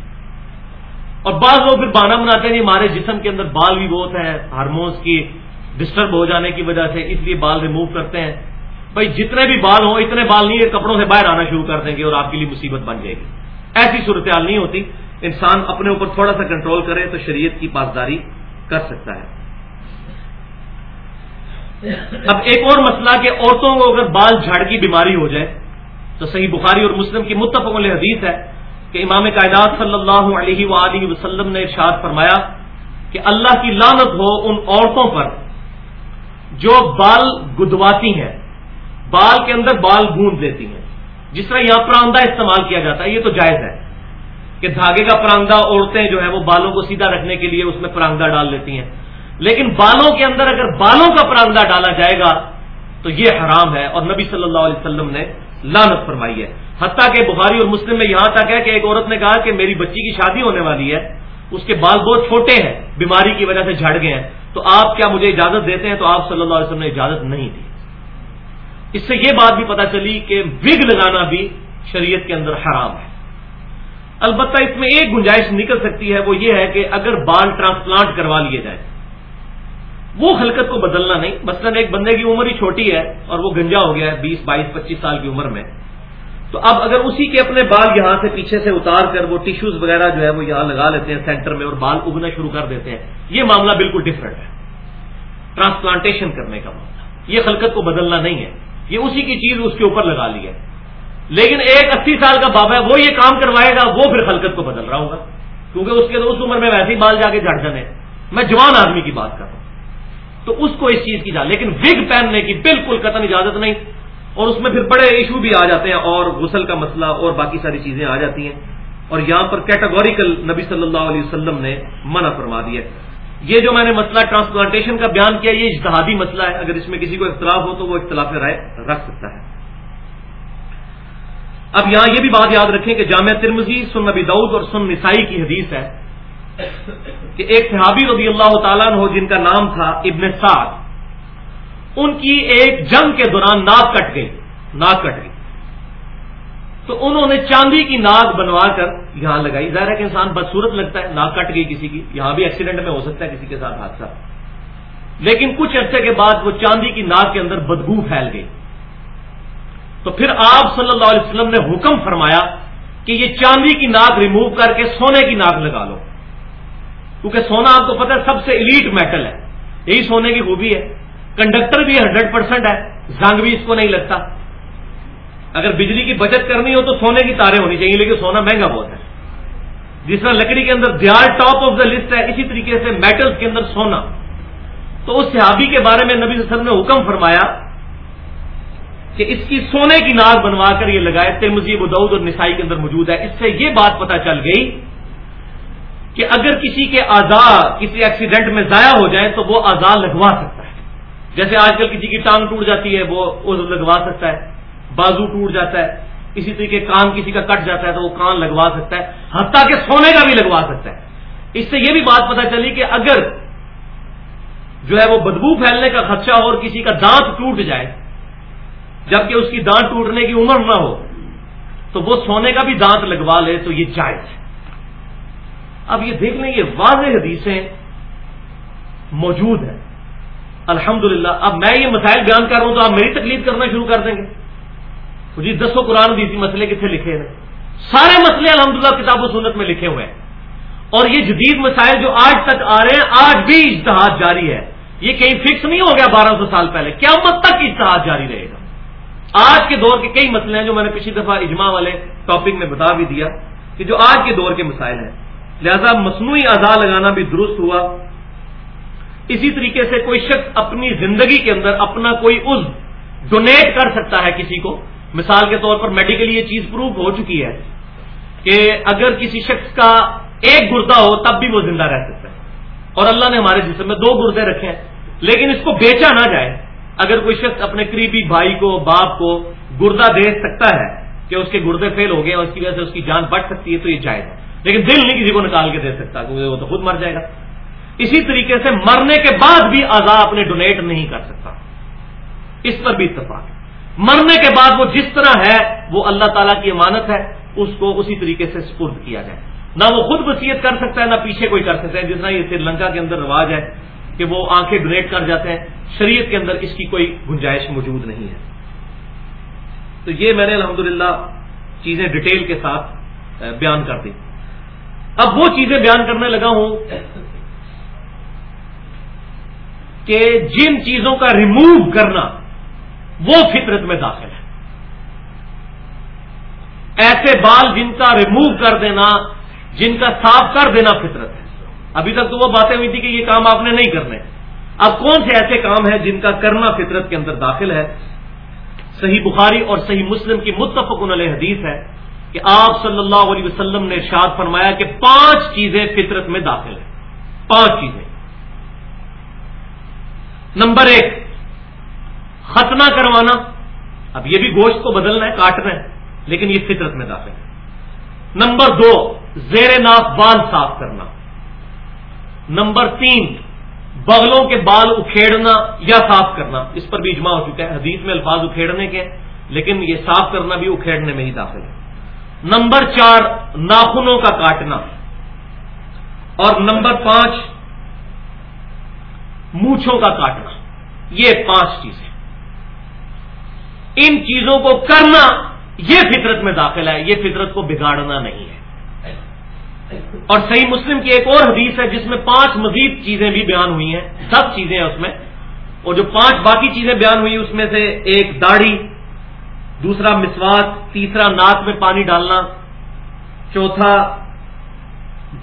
اور بعض لوگ پھر بانا بناتے ہیں ہمارے جسم کے اندر بال بھی بہت ہیں ہارمونس کی ڈسٹرب ہو جانے کی وجہ سے اس لیے بال ریموو کرتے ہیں۔ بھائی جتنے بھی بال ہوں، اتنے بال نہیں ہے کپڑوں سے باہر آنا شروع کر دیں گے اور آپ کے لیے مصیبت بن جائے گی۔ ایسی صورتحال نہیں ہوتی۔ انسان اپنے اوپر تھوڑا سا کنٹرول کرے تو شریعت کی پاسداری کر سکتا ہے۔ اب ایک اور مسئلہ کہ عورتوں کو اگر بال جھاڑ کی بیماری ہو جائے، تو صحیح بخاری اور مسلم کی متفق حدیث ہے کہ امام قائدات صلی اللہ علیہ وآلہ وسلم نے ارشاد فرمایا کہ اللہ کی لانت ہو ان عورتوں پر۔ جو بال گدواتی ہیں، بال کے اندر بال گوند دیتی ہیں۔ جس طرح یہاں پراندہ استعمال کیا جاتا ہے، یہ تو جائز ہے کہ دھاگے کا پراندہ عورتیں جو ہے وہ بالوں کو سیدھا رکھنے کے لیے اس میں پراندہ ڈال لیتی ہیں۔ لیکن بالوں کے اندر اگر بالوں کا پراندہ ڈالا جائے گا، تو یہ حرام ہے۔ اور نبی صلی اللہ علیہ وسلم نے لانت فرمائی ہے۔ حتیٰ کہ بخاری اور مسلم میں یہاں تک ہے کہ ایک عورت نے کہا کہ میری بچی کی شادی ہونے والی ہے، اس کے بال بہت چھوٹے ہیں، بیماری کی وجہ سے جھڑ گئے ہیں۔ تو آپ کیا مجھے اجازت دیتے ہیں؟ تو آپ صلی اللہ علیہ وسلم نے اجازت نہیں دی۔ اس سے یہ بات بھی پتا چلی کہ وگ لگانا بھی شریعت کے اندر حرام ہے۔ البتہ اس میں ایک گنجائش نکل سکتی ہے، وہ یہ ہے کہ اگر بال ٹرانسپلانٹ کروا لیے جائیں وہ حلقت کو بدلنا نہیں۔ مثلا ایک بندے کی عمر ہی چھوٹی ہے اور وہ گنجا ہو گیا ہے بیس، بائیس، پچیس سال کی عمر میں۔ تو اب اگر اسی کے اپنے بال یہاں سے پیچھے سے اتار کر وہ ٹیشوز وغیرہ جو ہے وہ یہاں لگا لیتے ہیں سینٹر میں اور بال اگنا شروع کر دیتے ہیں، یہ معاملہ بالکل ڈفرنٹ ہے۔ ٹرانسپلانٹیشن کرنے کا معاملہ۔ یہ خلقت کو بدلنا نہیں ہے۔ یہ اسی کی چیز اس کے اوپر لگا لی ہے۔ لیکن ایک اسی سال کا بابا ہے، وہ یہ کام کروائے گا، وہ پھر خلقت کو بدل رہا ہوگا۔ کیونکہ اس کے اس عمر میں ویسے ہی بال جا کے جھڑ جانے۔ میں جوان آدمی کی بات کر رہا ہوں۔ تو اس کو اس چیز کی جا لیکن وگ پہننے کی بالکل قطن اجازت نہیں۔ اور اس میں پھر بڑے ایشو بھی آ جاتے ہیں اور غسل کا مسئلہ اور باقی ساری چیزیں آ جاتی ہیں اور یہاں پر کیٹاگوریکل نبی صلی اللہ علیہ وسلم نے منع فرما دیا یہ جو میں نے مسئلہ ٹرانسپلانٹیشن کا بیان کیا یہ اجتہادی مسئلہ ہے۔ اگر اس میں کسی کو اختلاف ہو تو وہ اختلاف رائے رکھ سکتا ہے۔ اب یہاں یہ بھی بات یاد رکھیں کہ جامعہ ترمزی سن نبی دعود اور سن نسائی کی حدیث ہے کہ ایک صحابی رضی اللہ تعالیٰ ہو جن کا نام تھا ابن سعد ان کی ایک جنگ کے دوران ناک کٹ گئی، ناک کٹ گئی۔ تو انہوں نے چاندی کی ناک بنوا کر یہاں لگائی۔ ظاہر ہے کہ انسان بدسورت لگتا ہے، ناک کٹ گئی کسی کی۔ یہاں بھی ایکسیڈنٹ میں ہو سکتا ہے کسی کے ساتھ حادثہ۔ لیکن کچھ عرصے کے بعد وہ چاندی کی ناک کے اندر بدبو پھیل گئی۔ تو پھر آپ صلی اللہ علیہ وسلم نے حکم فرمایا کہ یہ چاندی کی ناک ریموو کر کے سونے کی ناک لگا لو۔ کیونکہ سونا آپ کو پتا ہے، سب سے ایلیٹ میٹل ہے۔ یہی سونے کی خوبی ہے۔ کنڈکٹر بھی ہنڈریڈ پرسینٹ ہے، زنگ بھی اس کو نہیں لگتا۔ اگر بجلی کی بچت کرنی ہو تو سونے کی تاریں ہونی چاہیے، لیکن سونا مہنگا بہت ہے۔ جس طرح لکڑی کے اندر دیار ٹاپ آف دا لسٹ ہے، اسی طریقے سے میٹل کے اندر سونا۔ تو اس صحابی کے بارے میں نبی وسلم نے حکم فرمایا کہ اس کی سونے کی ناک بنوا کر یہ لگائے۔ ترمزیب ادعود اور نسائی کے اندر موجود ہے۔ اس سے یہ بات پتا چل گئی کہ اگر کسی کے آزاد کسی ایکسیڈنٹ میں ضائع ہو جائے تو وہ آزاد لگوا سکتا ہے جیسے آج کل کسی کی ٹانگ ٹوٹ جاتی ہے، وہ لگوا سکتا ہے۔ بازو ٹوٹ جاتا ہے۔ اسی طریقے کان کسی کا کٹ جاتا ہے تو وہ کان لگوا سکتا ہے۔ حتیٰ کہ سونے کا بھی لگوا سکتا ہے۔ اس سے یہ بھی بات پتا چلی کہ اگر جو ہے وہ بدبو پھیلنے کا خدشہ اور کسی کا دانت ٹوٹ جائے، جبکہ اس کی دانت ٹوٹنے کی عمر نہ ہو، تو وہ سونے کا بھی دانت لگوا لے تو یہ جائز ہے۔ اب یہ دیکھ لیں، یہ واضح حدیثیں موجود ہیں۔ الحمد اب میں یہ مسائل بیان کر رہا ہوں تو آپ میری تکلیف کرنا شروع کر دیں گے۔ تو جی دسو قرآن دیسی مسئلے کتنے لکھے ہیں۔ سارے مسئلے الحمدللہ کتاب و سنت میں لکھے ہوئے ہیں۔ اور یہ جدید مسائل جو آج تک آ رہے ہیں، آج بھی اجتہاد جاری ہے۔ یہ کہیں فکس نہیں ہو گیا بارہ سو سال پہلے۔ کیا مت تک اتحاد جاری رہے گا۔ آج کے دور کے کئی مسئلے ہیں جو میں نے پچھلی دفعہ اجماع والے ٹاپک میں بتا بھی دیا کہ جو آج کے دور کے مسائل ہیں۔ لہذا مصنوعی اعضاء لگانا بھی درست ہوا۔ اسی طریقے سے کوئی شخص اپنی زندگی کے اندر اپنا کوئی عز ڈونیٹ کر سکتا ہے کسی کو۔ مثال کے طور پر میڈیکلی یہ چیز پروف ہو چکی ہے کہ اگر کسی شخص کا ایک گردہ ہو تب بھی وہ زندہ رہ سکتا ہے۔ اور اللہ نے ہمارے جسم میں دو گردے رکھے ہیں۔ لیکن اس کو بیچا نہ جائے۔ اگر کوئی شخص اپنے قریبی بھائی کو، باپ کو گردہ دے سکتا ہے کہ اس کے گردے فیل ہو گئے اور اس کی وجہ سے اس کی جان بچ سکتی ہے تو یہ جائز ہے۔ لیکن دل نہیں کسی کو نکال کے دے سکتا کیونکہ وہ تو خود مر جائے گا۔ اسی طریقے سے مرنے کے بعد بھی آزاد اپنے ڈونیٹ نہیں کر سکتا۔ اس پر بھی اتفاق مرنے کے بعد وہ جس طرح ہے، وہ اللہ تعالیٰ کی امانت ہے، اس کو اسی طریقے سے سپرد کیا جائے۔ نہ وہ خود وسیعت کر سکتا ہے، نہ پیچھے کوئی کر سکتا ہے۔ جس طرح یہ سری لنکا کے اندر رواج ہے کہ وہ آنکھیں ڈونیٹ کر جاتے ہیں، شریعت کے اندر اس کی کوئی گنجائش موجود نہیں ہے۔ تو یہ میں نے الحمدللہ چیزیں ڈیٹیل کے ساتھ بیان کر دی۔ اب وہ چیزیں بیان کرنے لگا ہوں۔ کہ جن چیزوں کا ریموو کرنا وہ فطرت میں داخل ہے۔ ایسے بال جن کا ریموو کر دینا، جن کا صاف کر دینا فطرت ہے۔ ابھی تک تو وہ باتیں ہوئی تھی کہ یہ کام آپ نے نہیں کرنے۔ اب کون سے ایسے کام ہیں جن کا کرنا فطرت کے اندر داخل ہے؟ صحیح بخاری اور صحیح مسلم کی متفق علیہ حدیث ہے کہ آپ صلی اللہ علیہ وسلم نے ارشاد فرمایا کہ پانچ چیزیں فطرت میں داخل ہیں۔ پانچ چیزیں۔ نمبر ایک ختنہ کروانا۔ اب یہ بھی گوشت کو بدلنا ہے کاٹنا ہے لیکن یہ فطرت میں داخل ہے۔ نمبر دو، زیر ناف بال صاف کرنا۔ نمبر تین، بغلوں کے بال اکھیڑنا یا صاف کرنا۔ اس پر بھی اجماع ہو چکا ہے، حدیث میں الفاظ اکھیڑنے کے، لیکن یہ صاف کرنا بھی اکھیڑنے میں ہی داخل ہے۔ نمبر چار، ناخنوں کا کاٹنا۔ اور نمبر پانچ مونچھوں کا کاٹنا، یہ پانچ چیزیں۔ ان چیزوں کو کرنا یہ فطرت میں داخل ہے، یہ فطرت کو بگاڑنا نہیں ہے۔ اور صحیح مسلم کی ایک اور حدیث ہے، جس میں پانچ مزید چیزیں بھی بیان ہوئی ہیں، سب چیزیں ہیں اس میں۔ اور جو پانچ باقی چیزیں بیان ہوئی، اس میں سے ایک داڑھی، دوسرا مسواک، تیسرا ناک میں پانی ڈالنا، چوتھا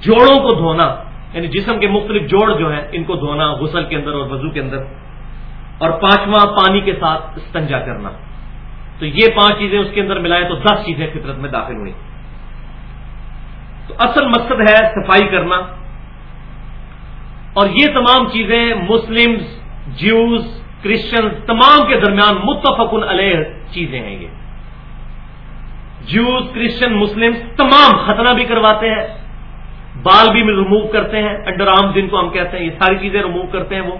جوڑوں کو دھونا۔ یعنی جسم کے مختلف جوڑ جو ہیں، ان کو دھونا، غسل کے اندر اور وضو کے اندر، اور پانچواں پانی کے ساتھ استنجا کرنا۔ تو یہ پانچ چیزیں اس کے اندر ملائے تو دس چیزیں فطرت میں داخل ہوئی تو اصل مقصد ہے صفائی کرنا۔ اور یہ تمام چیزیں مسلم جیوز کرسچن تمام کے درمیان متفقن علیہ چیزیں ہیں یہ۔ جوز کرسچن مسلم تمام ختنہ بھی کرواتے ہیں۔ بال بھی ریموو کرتے ہیں انڈر آرم جن کو ہم کہتے ہیں، یہ ساری چیزیں ریموو کرتے ہیں وہ۔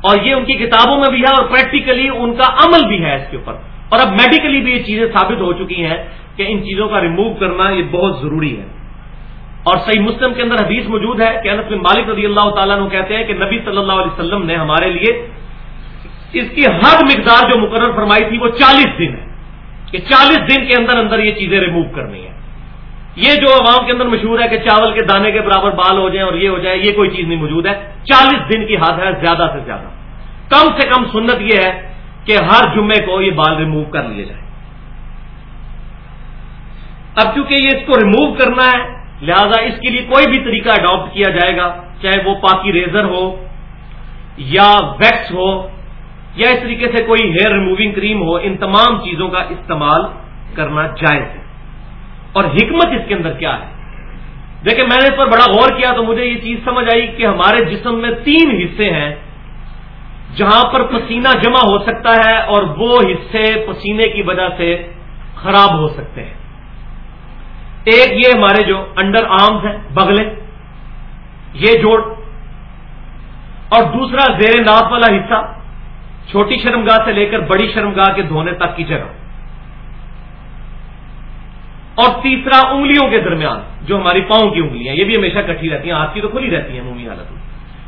اور یہ ان کی کتابوں میں بھی ہے اور پریکٹیکلی ان کا عمل بھی ہے اس کے اوپر۔ اور اب میڈیکلی بھی یہ چیزیں ثابت ہو چکی ہیں کہ ان چیزوں کا ریموو کرنا یہ بہت ضروری ہے۔ اور صحیح مسلم کے اندر حدیث موجود ہے کہ انس بن مالک رضی اللہ تعالیٰ نے کہتے ہیں کہ نبی صلی اللہ علیہ وسلم نے ہمارے لیے اس کی ہر مقدار جو مقرر فرمائی تھی وہ چالیس دن ہے۔ کہ چالیس دن کے اندر اندر یہ چیزیں ریموو کرنی ہے یہ جو عوام کے اندر مشہور ہے کہ چاول کے دانے کے برابر بال ہو جائیں اور یہ ہو جائے، یہ کوئی چیز نہیں موجود ہے۔ چالیس دن کی حد ہے، زیادہ سے زیادہ۔ کم سے کم سنت یہ ہے کہ ہر جمعے کو یہ بال ریموو کر لیے جائے۔ اب چونکہ یہ اس کو ریموو کرنا ہے، لہذا اس کے لیے کوئی بھی طریقہ اڈاپٹ کیا جائے گا، چاہے وہ پاکی ریزر ہو یا ویکس ہو یا اس طریقے سے کوئی ہیئر ریموونگ کریم ہو، ان تمام چیزوں کا استعمال کرنا جائز ہے۔ اور حکمت اس کے اندر کیا ہے؟ دیکھیں، میں نے اس پر بڑا غور کیا تو مجھے یہ چیز سمجھ آئی کہ ہمارے جسم میں تین حصے ہیں جہاں پر پسینہ جمع ہو سکتا ہے اور وہ حصے پسینے کی وجہ سے خراب ہو سکتے ہیں۔ ایک یہ ہمارے جو انڈر آرمز ہیں، بغلے، یہ جوڑ، اور دوسرا زیر ناف والا حصہ، چھوٹی شرمگاہ سے لے کر بڑی شرمگاہ کے دھونے تک کی جگہ۔ اور تیسرا انگلیوں کے درمیان، جو ہماری پاؤں کی انگلیاں، یہ بھی ہمیشہ کٹھی رہتی ہیں ہاتھ کی تو کھلی رہتی ہیں مومی حالت میں۔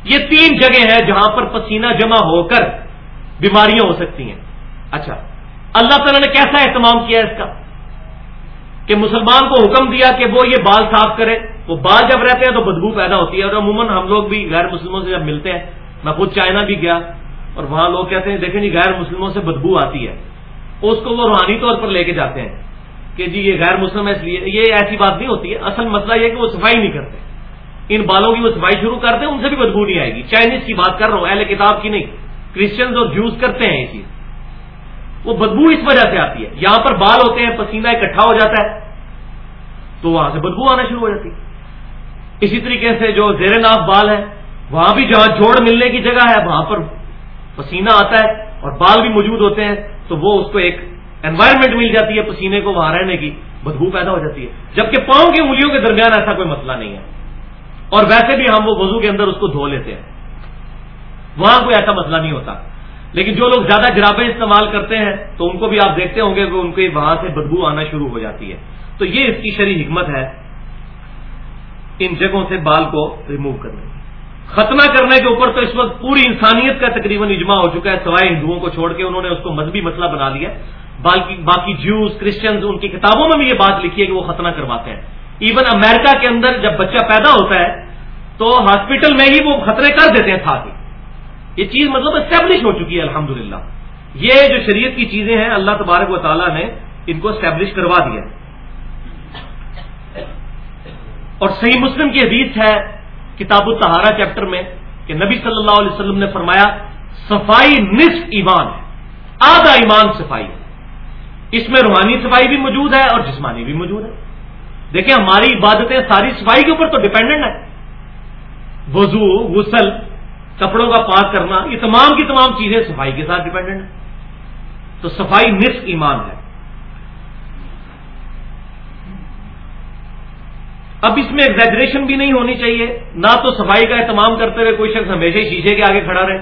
یہ تین جگہ ہیں جہاں پر پسینہ جمع ہو کر بیماریاں ہو سکتی ہیں۔ اچھا اللہ تعالیٰ نے کیسا اہتمام کیا اس کا؟ کہ مسلمان کو حکم دیا کہ وہ یہ بال صاف کرے۔ وہ بال جب رہتے ہیں تو بدبو پیدا ہوتی ہے اور عموماً ہم لوگ بھی غیر مسلموں سے جب ملتے ہیں، میں خود چائنا بھی گیا اور وہاں لوگ کہتے ہیں، دیکھیں جی غیر مسلموں سے بدبو آتی ہے۔ اس کو وہ روحانی طور پر لے کے جاتے ہیں۔ کہ جی یہ غیر مسلم ہے، اس لیے یہ ایسی بات نہیں ہوتی ہے۔ اصل مسئلہ یہ کہ وہ صفائی نہیں کرتے۔ ان بالوں کی وہ صفائی شروع کرتے ہیں ان سے بھی بدبو نہیں آئے گی۔ چائنیز کی بات کر رہا ہوں، اہل کتاب کی نہیں۔ کرسچنز اور جوز کرتے ہیں یہ چیز۔ وہ بدبو اس وجہ سے آتی ہے۔ یہاں پر بال ہوتے ہیں، پسینہ اکٹھا ہو جاتا ہے، تو وہاں سے بدبو آنا شروع ہو جاتی ہے۔ اسی طریقے سے جو زیر ناف بال ہے، وہاں بھی جہاں جوڑ ملنے کی جگہ ہے، وہاں پر پسینہ آتا ہے اور بال بھی موجود ہوتے ہیں، تو وہ اس کو ایک انوائرمنٹ مل جاتی ہے پسینے کو وہاں رہنے کی، بدبو پیدا ہو جاتی ہے۔ جبکہ پاؤں کی انگلیوں کے درمیان ایسا کوئی مسئلہ نہیں ہے۔ اور ویسے بھی ہم وہ وضو کے اندر اس کو دھو لیتے ہیں۔ وہاں کوئی ایسا مسئلہ نہیں ہوتا۔ لیکن جو لوگ زیادہ جرابیں استعمال کرتے ہیں، تو ان کو بھی آپ دیکھتے ہوں گے کہ ان کو وہاں سے بدبو آنا شروع ہو جاتی ہے۔ تو یہ اس کی شرح حکمت ہے ان جگہوں سے بال کو ریموو کرنے کی۔ ختمہ کرنے کے اوپر تو اس وقت پوری انسانیت کا تقریباً اجماع ہو چکا ہے، سوائے ہندوؤں کو چھوڑ کے انہوں نے اس کو مذہبی مسئلہ بنا لیا۔ باقی باقی جوس کرسچنز ان کی کتابوں میں بھی یہ بات لکھی ہے کہ وہ ختنہ کرواتے ہیں۔ ایون امریکہ کے اندر جب بچہ پیدا ہوتا ہے، تو ہاسپٹل میں ہی وہ خطرے کر دیتے ہیں ساتھ ہی یہ چیز مطلب اسٹیبلش ہو چکی ہے الحمد یہ جو شریعت کی چیزیں ہیں، اللہ تبارک و تعالیٰ نے ان کو اسٹیبلش کروا دیا اور صحیح مسلم کی حدیث ہے، کتاب الطہارا چیپٹر میں، کہ نبی صلی اللہ علیہ وسلم نے فرمایا، صفائی نصف ایمان ہے، آدھا ایمان صفائی ہے۔ اس میں روحانی صفائی بھی موجود ہے اور جسمانی بھی موجود ہے۔ دیکھیں ہماری عبادتیں ساری صفائی کے اوپر تو ڈپینڈنٹ ہے وضو، غسل، کپڑوں کا پاک کرنا، یہ تمام کی تمام چیزیں صفائی کے ساتھ ڈپینڈنٹ ہیں۔ تو صفائی نصف ایمان ہے۔ اب اس میں ایگزیجریشن بھی نہیں ہونی چاہیے۔ نہ تو صفائی کا اہتمام کرتے ہوئے کوئی شخص ہمیشہ ہی شیشے کے آگے کھڑا رہے۔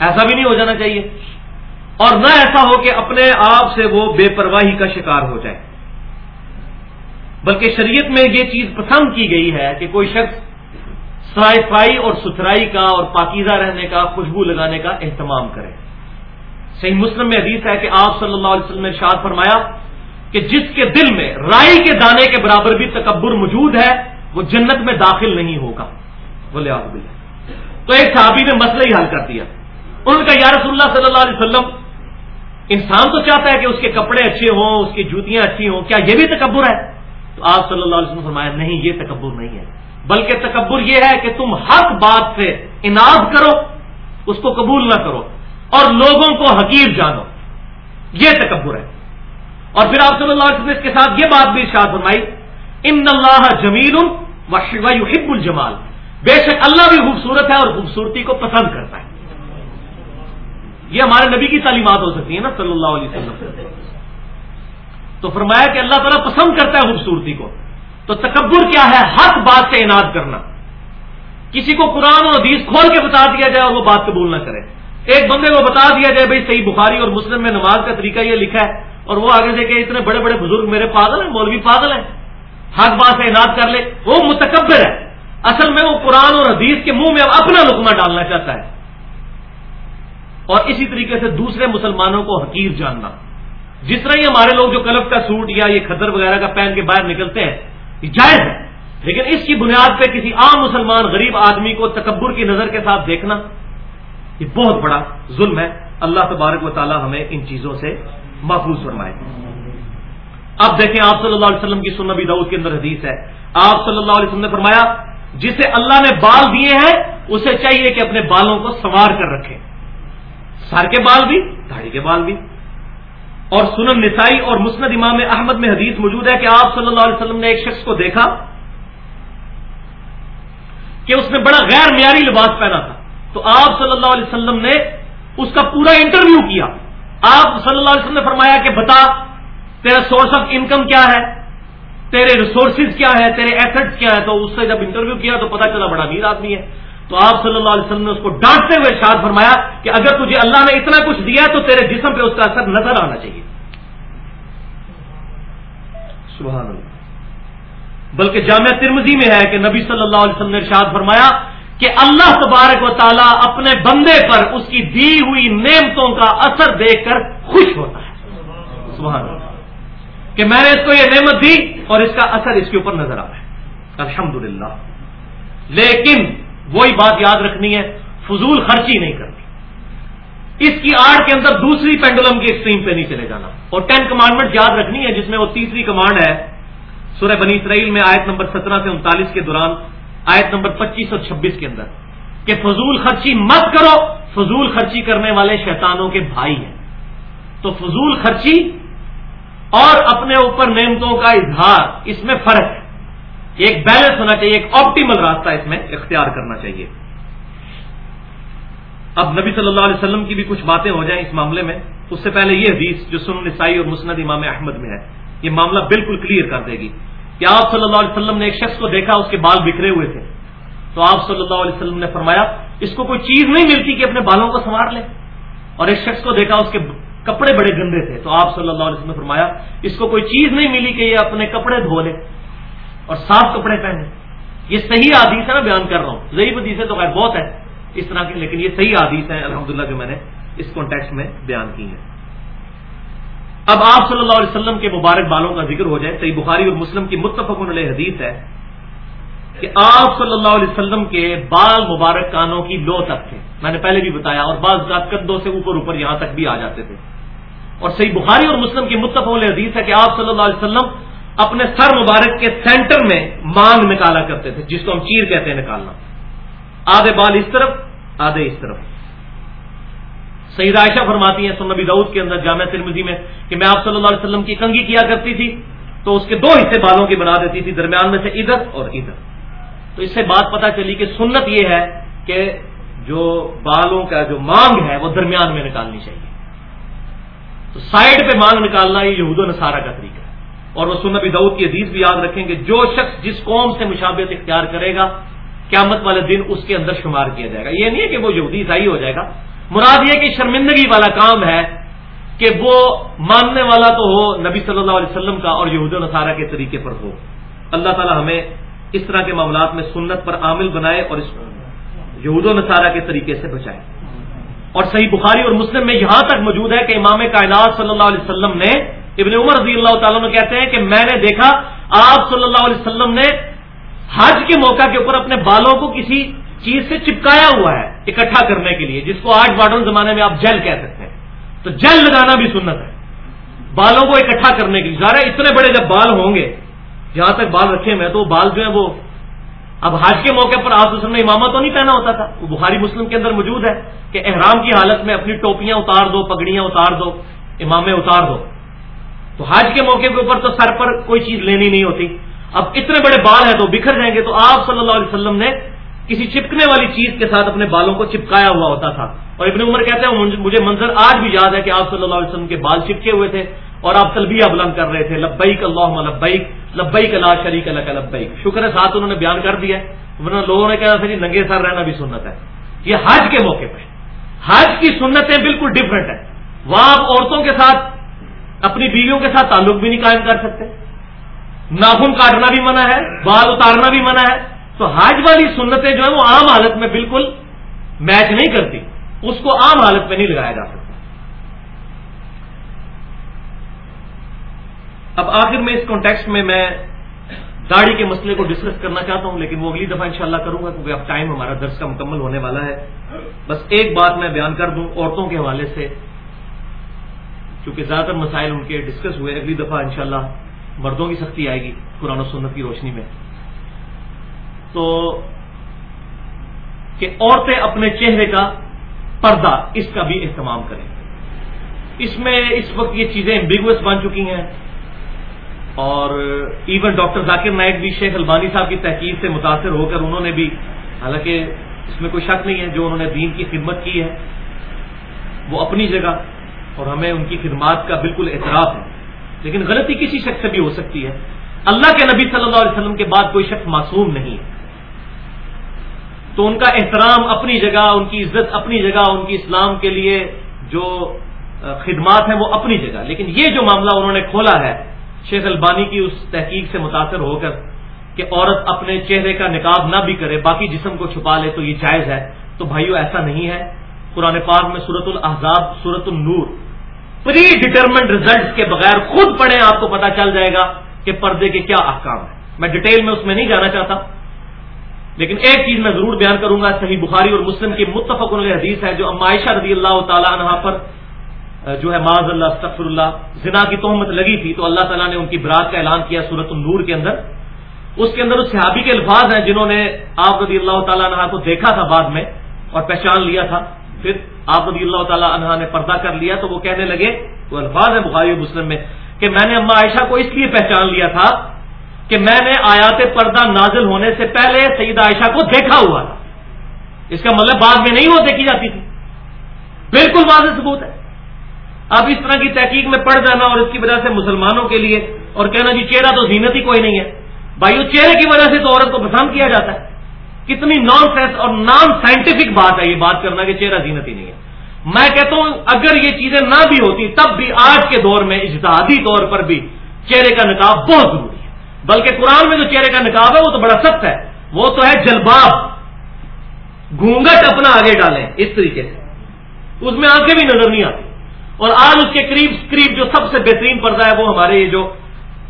ایسا بھی نہیں ہو جانا چاہیے۔ اور نہ ایسا ہو کہ اپنے آپ سے وہ بے پرواہی کا شکار ہو جائے۔ بلکہ شریعت میں یہ چیز پسند کی گئی ہے کہ کوئی شخص صفائی اور ستھرائی کا اور پاکیزہ رہنے کا، خوشبو لگانے کا اہتمام کرے۔ صحیح مسلم میں حدیث ہے کہ آپ صلی اللہ علیہ وسلم نے شاد فرمایا کہ جس کے دل میں رائی کے دانے کے برابر بھی تکبر موجود ہے، وہ جنت میں داخل نہیں ہوگا۔ بولے آپ تو ایک صحابی نے مسئلہ ہی حل کر دیا۔ ان کا، یا رسول اللہ صلی اللہ علیہ وسلم انسان تو چاہتا ہے کہ اس کے کپڑے اچھے ہوں، اس کی جوتیاں اچھی ہوں، کیا یہ بھی تکبر ہے؟ تو آپ صلی اللہ علیہ وسلم فرمایا، نہیں، یہ تکبر نہیں ہے۔ بلکہ تکبر یہ ہے کہ تم حق بات سے انعد کرو، اس کو قبول نہ کرو، اور لوگوں کو حقیر جانو۔ یہ تکبر ہے۔ اور پھر آپ صلی اللہ علیہ وسلم اس کے ساتھ یہ بات بھی ارشاد فرمائی، ان اللہ جمیل حب الجمال۔ بے شک اللہ بھی خوبصورت ہے اور خوبصورتی کو پسند کرتا ہے۔ یہ ہمارے نبی کی تعلیمات ہو سکتی ہیں نا صلی اللہ علیہ وسلم۔ تو فرمایا کہ اللہ تعالیٰ پسند کرتا ہے خوبصورتی کو۔ تو تکبر کیا ہے؟ حق بات سے انعد کرنا۔ کسی کو قرآن اور حدیث کھول کے بتا دیا جائے اور وہ بات قبول نہ کرے۔ ایک بندے کو بتا دیا جائے، بھائی صحیح بخاری اور مسلم میں نماز کا طریقہ یہ لکھا ہے اور وہ آگے سے کہ اتنے بڑے بڑے بزرگ میرے پاگل ہیں، مولوی پاگل ہیں۔ حق بات سے انعد کر لے۔ وہ متکبر ہے۔ اصل میں وہ قرآن اور حدیث کے منہ میں اب اپنا لکما ڈالنا چاہتا ہے۔ اور اسی طریقے سے دوسرے مسلمانوں کو حقیر جاننا۔ جس طرح ہی ہمارے لوگ جو کلف کا سوٹ یا یہ خدر وغیرہ کا پہن کے باہر نکلتے ہیں، یہ جائز ہے۔ لیکن اس کی بنیاد پہ کسی عام مسلمان غریب آدمی کو تکبر کی نظر کے ساتھ دیکھنا، یہ بہت بڑا ظلم ہے۔ اللہ تبارک و تعالی ہمیں ان چیزوں سے محفوظ فرمائے۔ اب دیکھیں، آپ صلی اللہ علیہ وسلم کی سنبی دعود کے اندر حدیث ہے۔ آپ صلی اللہ علیہ وسلم نے فرمایا، جسے اللہ نے بال دیے ہیں، اسے چاہیے کہ اپنے بالوں کو سنوار کر رکھے۔ سر کے بال بھی، داڑھی کے بال بھی۔ اور سنن نسائی اور مسند امام احمد میں حدیث موجود ہے کہ آپ صلی اللہ علیہ وسلم نے ایک شخص کو دیکھا کہ اس نے بڑا غیر معیاری لباس پہنا تھا۔ تو آپ صلی اللہ علیہ وسلم نے اس کا پورا انٹرویو کیا۔ آپ صلی اللہ علیہ وسلم نے فرمایا کہ بتا، تیرا سورس آف انکم کیا ہے؟ تیرے ریسورسز کیا ہے؟ تیرے ایسٹس کیا ہے؟ تو اس سے جب انٹرویو کیا تو پتا چلا بڑا امیر آدمی ہے۔ تو آپ صلی اللہ علیہ وسلم نے اس کو ڈانٹتے ہوئے شاد فرمایا کہ اگر تجھے اللہ نے اتنا کچھ دیا تو تیرے جسم پہ اس کا اثر نظر آنا چاہیے۔ سبحان اللہ۔ بلکہ جامعہ ترمزی میں ہے کہ نبی صلی اللہ علیہ وسلم نے ارشاد فرمایا کہ اللہ تبارک و تعالیٰ اپنے بندے پر اس کی دی ہوئی نعمتوں کا اثر دیکھ کر خوش ہوتا ہے۔ سبحان اللہ۔ کہ میں نے اس کو یہ نعمت دی اور اس کا اثر اس کے اوپر نظر آ رہا ہے۔ الحمد لیکن وہی بات یاد رکھنی ہے، فضول خرچی نہیں کرنی۔ اس کی آڑ کے اندر دوسری پینڈولم کی ایکسٹریم پہ نہیں چلے جانا۔ اور ٹین کمانڈمنٹ یاد رکھنی ہے، جس میں وہ تیسری کمانڈ ہے۔ سورہ بنی اسرائیل میں آیت نمبر سترہ سے انتالیس کے دوران، آیت نمبر پچیس اور چھبیس کے اندر کہ فضول خرچی مت کرو، فضول خرچی کرنے والے شیطانوں کے بھائی ہیں۔ تو فضول خرچی اور اپنے اوپر نعمتوں کا اظہار، اس میں فرق ہے۔ ایک بیلنس ہونا چاہیے، ایک آپٹیمل راستہ اس میں اختیار کرنا چاہیے۔ اب نبی صلی اللہ علیہ وسلم کی بھی کچھ باتیں ہو جائیں اس معاملے میں۔ اس سے پہلے یہ حدیث جو سن نسائی اور مسند امام احمد میں ہے، یہ معاملہ بالکل کلیئر کر دے گی۔ کہ آپ صلی اللہ علیہ وسلم نے ایک شخص کو دیکھا، اس کے بال بکھرے ہوئے تھے؟ تو آپ صلی اللہ علیہ وسلم نے فرمایا، اس کو کوئی چیز نہیں ملتی کہ اپنے بالوں کو سنوار لے۔ اور ایک شخص کو دیکھا، اس کے کپڑے بڑے گندے تھے۔ تو آپ صلی اللہ علیہ وسلم نے فرمایا، اس کو کوئی چیز نہیں ملی کہ یہ اپنے کپڑے دھو لے۔ اور صاف کپڑے پہنے۔ یہ صحیح حدیث ہے، میں بیان کر رہا ہوں۔ ضعیف حدیث ہے تو خیر بہت ہے اس طرح کی، لیکن یہ صحیح حدیث ہے الحمدللہ جو میں نے اس کانٹیکس میں بیان کی ہے اب آپ صلی اللہ علیہ وسلم کے مبارک بالوں کا ذکر ہو جائے، صحیح بخاری اور مسلم کی متفق علیہ حدیث ہے کہ آپ صلی اللہ علیہ وسلم کے بال مبارک کانوں کی لو تک تھے۔ میں نے پہلے بھی بتایا اور بعض کدوں سے اوپر اوپر یہاں تک بھی آ جاتے تھے۔ اور صحیح بخاری اور مسلم کی متفق علیہ حدیث ہے کہ آپ صلی اللہ علیہ وسلم اپنے سر مبارک کے سینٹر میں مانگ نکالا کرتے تھے، جس کو ہم چیر کہتے ہیں نکالنا۔ آدھے بال اس طرف، آدھے اس طرف۔ سعید عائشہ فرماتی ہیں سنبی دعود کے اندر جامعہ ترمزی میں، کہ میں آپ صلی اللہ علیہ وسلم کی کنگھی کیا کرتی تھی، تو اس کے دو حصے بالوں کے بنا دیتی تھی، درمیان میں سے ادھر اور ادھر۔ تو اس سے بات پتا چلی کہ سنت یہ ہے کہ جو بالوں کا جو مانگ ہے، وہ درمیان میں نکالنی چاہیے۔ تو سائڈ پہ مانگ نکالنا یہ یہود و نصارہ کا طریقہ اور وہ سنبی دعود کی عزیز بھی یاد رکھیں کہ جو شخص جس قوم سے مشابت اختیار کرے گا، قیامت والے دن اس کے اندر شمار کیا جائے گا۔ یہ نہیں ہے کہ وہ یہودی عیسائی ہو جائے گا۔ مراد یہ کہ شرمندگی والا کام ہے کہ وہ ماننے والا تو ہو، نبی صلی اللہ علیہ وسلم کا اور یہود نصارہ کے طریقے پر ہو۔ اللہ تعالی ہمیں اس طرح کے معاملات میں سنت پر عامل بنائے اور اس یہود و نصارہ کے طریقے سے بچائے۔ اور صحیح بخاری اور مسلم میں یہاں تک موجود ہے کہ امام کائنات صلی اللہ علیہ وسلم نے ابن عمر رضی اللہ تعالیٰ نے کہتے ہیں کہ میں نے دیکھا آپ صلی اللہ علیہ وسلم نے حج کے موقع کے اوپر اپنے بالوں کو کسی چیز سے چپکایا ہوا ہے اکٹھا کرنے کے لیے، جس کو آج ماڈرن زمانے میں آپ جل کہہ سکتے ہیں۔ تو جل لگانا بھی سنت ہے۔ بالوں کو اکٹھا کرنے کے لیے۔ ظاہر اتنے بڑے جب بال ہوں گے، جہاں تک بال رکھے میں تو بال جو ہے وہ اب حج کے موقع پر آپ نے امامہ تو نہیں پہنا ہوتا تھا۔ وہ بخاری مسلم کے اندر موجود ہے کہ احرام کی حالت میں اپنی ٹوپیاں اتار دو، پگڑیاں اتار دو، امامے اتار دو۔ تو حج کے موقع کے اوپر تو سر پر کوئی چیز لینی نہیں ہوتی۔ اب اتنے بڑے بال ہیں تو بکھر جائیں گے تو آپ صلی اللہ علیہ وسلم نے کسی چپکنے والی چیز کے ساتھ اپنے بالوں کو چپکایا ہوا ہوتا تھا۔ اور ابن عمر کہتے ہیں مجھے منظر آج بھی یاد ہے کہ آپ صلی اللہ علیہ وسلم کے بال چپکے ہوئے تھے اور آپ تلبیہ بلند کر رہے تھے۔ لبیک اللہ لبیک لبیک اللہ شریک اللہ کا لبیک۔ شکر ہے، ساتھ انہوں نے بیان کر دیا ورنہ لوگوں نے کہا تھا جی ننگے سر رہنا بھی سنت ہے۔ یہ حج کے موقع پہ حج کی سنتیں بالکل ڈفرینٹ ہیں۔ وہاں آپ عورتوں کے ساتھ اپنی بیویوں کے ساتھ تعلق بھی نہیں قائم کر سکتے۔ ناخن کاٹنا بھی منع ہے، بال اتارنا بھی منع ہے۔ تو حج والی سنتیں جو ہے وہ عام حالت میں بالکل میچ نہیں کرتی۔ اس کو عام حالت میں نہیں لگایا جا سکتا۔ اب آخر میں اس کانٹیکس میں میں داڑھی کے مسئلے کو ڈسکس کرنا چاہتا ہوں، لیکن وہ اگلی دفعہ انشاءاللہ کروں گا، کیونکہ اب ٹائم ہمارا درس کا مکمل ہونے والا ہے۔ بس ایک بات میں بیان کر دوں، عورتوں کے حوالے سے چونکہ زیادہ تر مسائل ان کے ڈسکس ہوئے، اگلی دفعہ انشاءاللہ مردوں کی سختی آئے گی قرآن و سنت کی روشنی میں۔ تو کہ عورتیں اپنے چہرے کا پردہ اس کا بھی اہتمام کریں۔ اس میں اس وقت یہ چیزیں امبیگوس بن چکی ہیں۔ اور ایون ڈاکٹر ذاکر نائک بھی شیخ البانی صاحب کی تحقیق سے متاثر ہو کر انہوں نے بھی، حالانکہ اس میں کوئی شک نہیں ہے، جو انہوں نے دین کی خدمت کی ہے، وہ اپنی جگہ اور ہمیں ان کی خدمات کا بالکل اعتراف ہے۔ لیکن غلطی کسی شخص سے بھی ہو سکتی ہے۔ اللہ کے نبی صلی اللہ علیہ وسلم کے بعد کوئی شخص معصوم نہیں ہے۔ تو ان کا احترام اپنی جگہ، ان کی عزت اپنی جگہ، ان کی اسلام کے لیے جو خدمات ہیں وہ اپنی جگہ۔ لیکن یہ جو معاملہ انہوں نے کھولا ہے، شیخ البانی کی اس تحقیق سے متاثر ہو کر کہ عورت اپنے چہرے کا نکاب نہ بھی کرے، باقی جسم کو چھپا لے تو یہ جائز ہے۔ تو بھائیو، ایسا نہیں ہے۔ قرآن پاک میں سورت الحضاب سورت النور پری ڈٹرمنٹ ریزلٹ کے بغیر خود پڑھیں، آپ کو پتا چل جائے گا کہ پردے کے کیا احکام ہیں۔ میں ڈیٹیل میں اس میں نہیں جانا چاہتا۔ لیکن ایک چیز میں ضرور بیان کروں گا، صحیح بخاری اور مسلم کی متفق حدیث ہے، جو عائشہ رضی اللہ تعالیٰ عنہ پر جو ہے معذ اللہ استغفر اللہ زنا کی تہمت لگی تھی، تو اللہ تعالیٰ نے ان کی برات کا اعلان کیا سورت النور کے اندر۔ اس کے اندر اس صحابی کے الفاظ ہیں جنہوں نے آپ رضی اللہ تعالیٰ عنہ کو دیکھا تھا بعد میں اور پہچان لیا تھا۔ پھر آپ رضی اللہ تعالیٰ عنہ نے پردہ کر لیا تو وہ کہنے لگے، وہ الفاظ ہیں بخاری مسلم میں، کہ میں نے اما عائشہ کو اس لیے پہچان لیا تھا کہ میں نے آیات پردہ نازل ہونے سے پہلے سعید عائشہ کو دیکھا ہوا تھا۔ اس کا مطلب بعد میں نہیں وہ دیکھی جاتی تھی۔ بالکل واضح ثبوت ہے۔ اب اس طرح کی تحقیق میں پڑ جانا اور اس کی وجہ سے مسلمانوں کے لیے اور کہنا جی چہرہ تو زینت ہی کوئی نہیں ہے۔ بھائی چہرے کی وجہ سے تو عورت کو پسند کیا جاتا ہے۔ کتنی نان سینس اور نان سائنٹیفک بات ہے یہ بات کرنا کہ چہرہ زینت ہی نہیں ہے۔ میں کہتا ہوں، اگر یہ چیزیں نہ بھی ہوتی، تب بھی آج کے دور میں اجتہادی طور پر بھی چہرے کا نکاح بہت ضروری ہے۔ بلکہ قرآن میں جو چہرے کا نکاب ہے، وہ تو بڑا سخت ہے۔ وہ تو ہے جلباب۔ گونگٹ اپنا آگے ڈالیں اس طریقے سے۔ اس میں آنکھیں بھی نظر نہیں آتی۔ اور آج اس کے قریب قریب جو سب سے بہترین پردہ ہے، وہ ہمارے یہ جو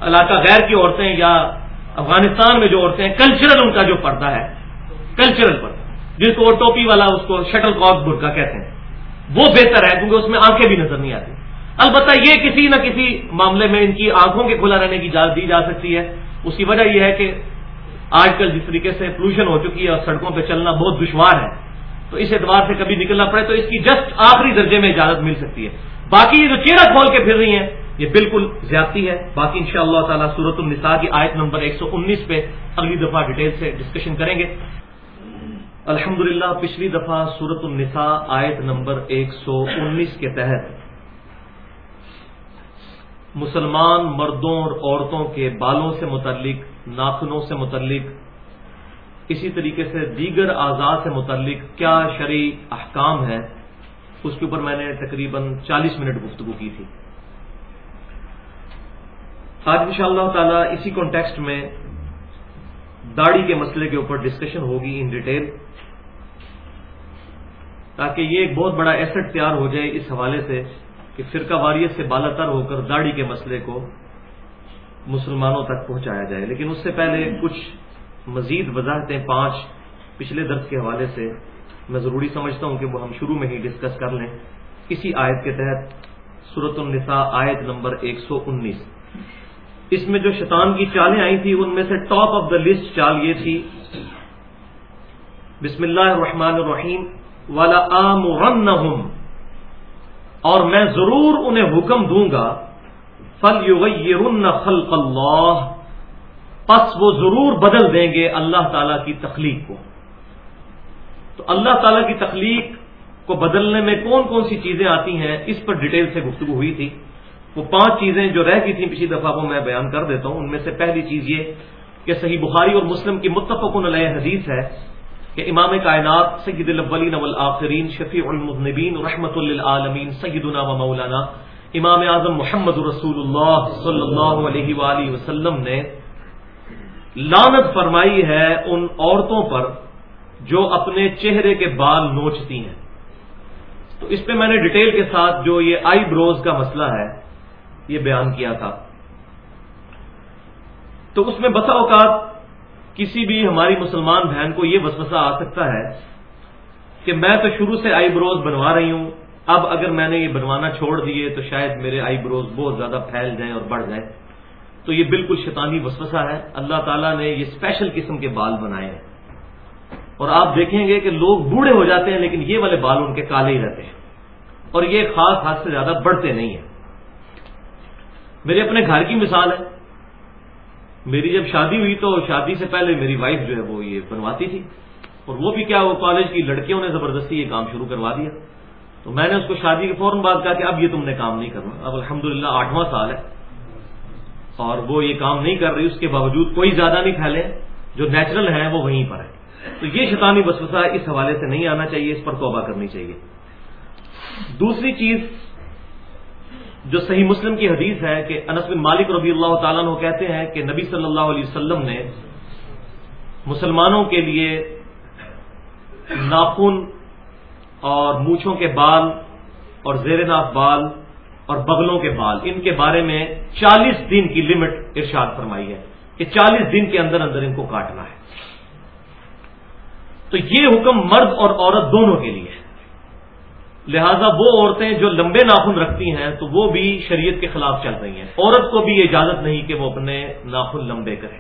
علاقہ غیر کی عورتیں یا افغانستان میں جو عورتیں ہیں کلچرل ان کا جو پردہ ہے کلچرل پردہ جس کو وہ ٹوپی والا اس کو شٹل کاک برکا کہتے ہیں۔ وہ بہتر ہے کیونکہ اس میں آنکھیں بھی نظر نہیں آتی۔ البتہ یہ کسی نہ کسی معاملے میں ان کی آنکھوں کے کھلا رہنے کی اجازت دی جا سکتی ہے۔ اس کی وجہ یہ ہے کہ آج کل جس طریقے سے پولوشن ہو چکی ہے اور سڑکوں پہ چلنا بہت دشوار ہے، تو اس اعتبار سے کبھی نکلنا پڑے تو اس کی جسٹ آخری درجے میں اجازت مل سکتی ہے۔ باقی یہ جو چہرہ کھول کے پھر رہی ہیں، یہ بالکل زیادتی ہے۔ باقی ان شاء اللہ تعالیٰ صورت النساء کی آیت نمبر ایک سو انیس پہ اگلی دفعہ ڈیٹیل سے ڈسکشن کریں گے۔ الحمد پچھلی دفعہ سورت النساء آیت نمبر ایک سو انیس کے تحت مسلمان مردوں اور عورتوں کے بالوں سے متعلق، ناخنوں سے متعلق، اسی طریقے سے دیگر اعضاء سے متعلق کیا شرعی احکام ہے اس کے اوپر میں نے تقریباً چالیس منٹ گفتگو کی تھی۔ آج ان شاء اللہ تعالی اسی کانٹیکسٹ میں داڑھی کے مسئلے کے اوپر ڈسکشن ہوگی ان ڈیٹیل تاکہ یہ ایک بہت بڑا ایسٹ تیار ہو جائے اس حوالے سے کہ فرقہ واریت سے بالا تر ہو کر داڑھی کے مسئلے کو مسلمانوں تک پہنچایا جائے۔ لیکن اس سے پہلے کچھ مزید وضاحتیں پانچ پچھلے درس کے حوالے سے میں ضروری سمجھتا ہوں کہ وہ ہم شروع میں ہی ڈسکس کر لیں۔ اسی آیت کے تحت صورت النساء آیت نمبر ایک سو انیس۔ اس میں جو شیطان کی چالیں آئی تھی ان میں سے ٹاپ آف دا لسٹ چال یہ تھی۔ بسم اللہ الرحمن الرحیم۔ والا اور میں ضرور انہیں حکم دوں گا فل خلق اللہ پس وہ ضرور بدل دیں گے اللہ تعالی کی تخلیق کو۔ تو اللہ تعالی کی تخلیق کو بدلنے میں کون کون سی چیزیں آتی ہیں؟ اس پر ڈیٹیل سے گفتگو ہوئی تھی۔ وہ پانچ چیزیں جو رہ گئی تھیں پچھلی دفعہ کو میں بیان کر دیتا ہوں۔ ان میں سے پہلی چیز یہ کہ صحیح بخاری اور مسلم کی متفق علیہ حدیث ہے کہ امام کائنات سید الاولین والآخرین شفیع المذنبین رحمت للعالمین سیدنا و مولانا امام اعظم محمد رسول اللہ صلی اللہ علیہ وآلہ وسلم نے لانت فرمائی ہے ان عورتوں پر جو اپنے چہرے کے بال نوچتی ہیں۔ تو اس پہ میں نے ڈیٹیل کے ساتھ جو یہ آئی بروز کا مسئلہ ہے، یہ بیان کیا تھا۔ تو اس میں بسا اوقات کسی بھی ہماری مسلمان بہن کو یہ وسوسہ آ سکتا ہے کہ میں تو شروع سے آئی بروز بنوا رہی ہوں، اب اگر میں نے یہ بنوانا چھوڑ دیے تو شاید میرے آئی بروز بہت زیادہ پھیل جائیں اور بڑھ جائیں۔ تو یہ بالکل شیطانی وسوسہ ہے۔ اللہ تعالیٰ نے یہ اسپیشل قسم کے بال بنائے ہیں۔ اور آپ دیکھیں گے کہ لوگ بوڑھے ہو جاتے ہیں، لیکن یہ والے بال ان کے کالے ہی رہتے ہیں۔ اور یہ خاص حد سے زیادہ بڑھتے نہیں ہیں۔ میرے اپنے گھر کی مثال ہے۔ میری جب شادی ہوئی تو شادی سے پہلے میری وائف جو ہے وہ یہ بنواتی تھی۔ اور وہ بھی کیا وہ کالج کی لڑکیوں نے زبردستی یہ کام شروع کروا دیا۔ تو میں نے اس کو شادی کے فوراً بعد کہا کہ اب یہ تم نے کام نہیں کرنا۔ اب الحمدللہ آٹھواں سال ہے۔ اور وہ یہ کام نہیں کر رہی، اس کے باوجود کوئی زیادہ نہیں پھیلے۔ جو نیچرل ہیں وہ وہیں پر ہے تو یہ شیطانی وسوسہ اس حوالے سے نہیں آنا چاہیے، اس پر توبہ کرنی چاہیے۔ دوسری چیز جو صحیح مسلم کی حدیث ہے کہ انس بن مالک رضی اللہ تعالیٰ عنہ کہتے ہیں کہ نبی صلی اللہ علیہ وسلم نے مسلمانوں کے لیے ناخن اور مونچھوں کے بال اور زیر ناف بال اور بغلوں کے بال، ان کے بارے میں چالیس دن کی لمٹ ارشاد فرمائی ہے کہ چالیس دن کے اندر اندر ان کو کاٹنا ہے۔ تو یہ حکم مرد اور عورت دونوں کے لیے ہے۔ لہذا وہ عورتیں جو لمبے ناخن رکھتی ہیں تو وہ بھی شریعت کے خلاف چل رہی ہیں۔ عورت کو بھی یہ اجازت نہیں کہ وہ اپنے ناخن لمبے کریں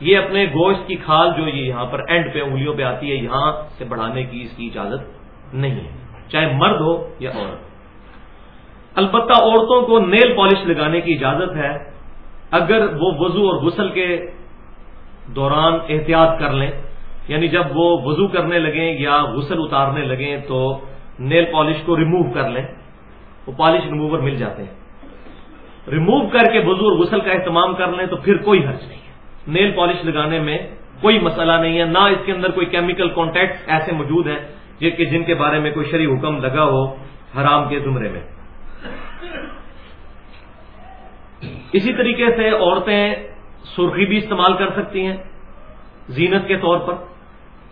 یہ اپنے گوشت کی کھال جو یہ یہاں پر اینڈ پہ انگلیوں پہ آتی ہے، یہاں سے بڑھانے کی اس کی اجازت نہیں ہے۔ چاہے مرد ہو یا عورت۔ البتہ عورتوں کو نیل پالش لگانے کی اجازت ہے۔ اگر وہ وضو اور غسل کے دوران احتیاط کر لیں یعنی جب وہ وضو کرنے لگیں یا غسل اتارنے لگیں تو نیل پالش کو ریموو کر لیں، وہ پالش ریموور مل جاتے ہیں۔ ریموو کر کے وضو اور غسل کا اہتمام کر لیں تو پھر کوئی حرج نہیں ہے۔ نیل پالش لگانے میں کوئی مسئلہ نہیں ہے، نہ اس کے اندر کوئی کیمیکل کانٹیکٹ ایسے موجود ہیں کہ جن کے بارے میں کوئی شریع حکم لگا ہو حرام کے زمرے میں۔ اسی طریقے سے عورتیں سرخی بھی استعمال کر سکتی ہیں زینت کے طور پر۔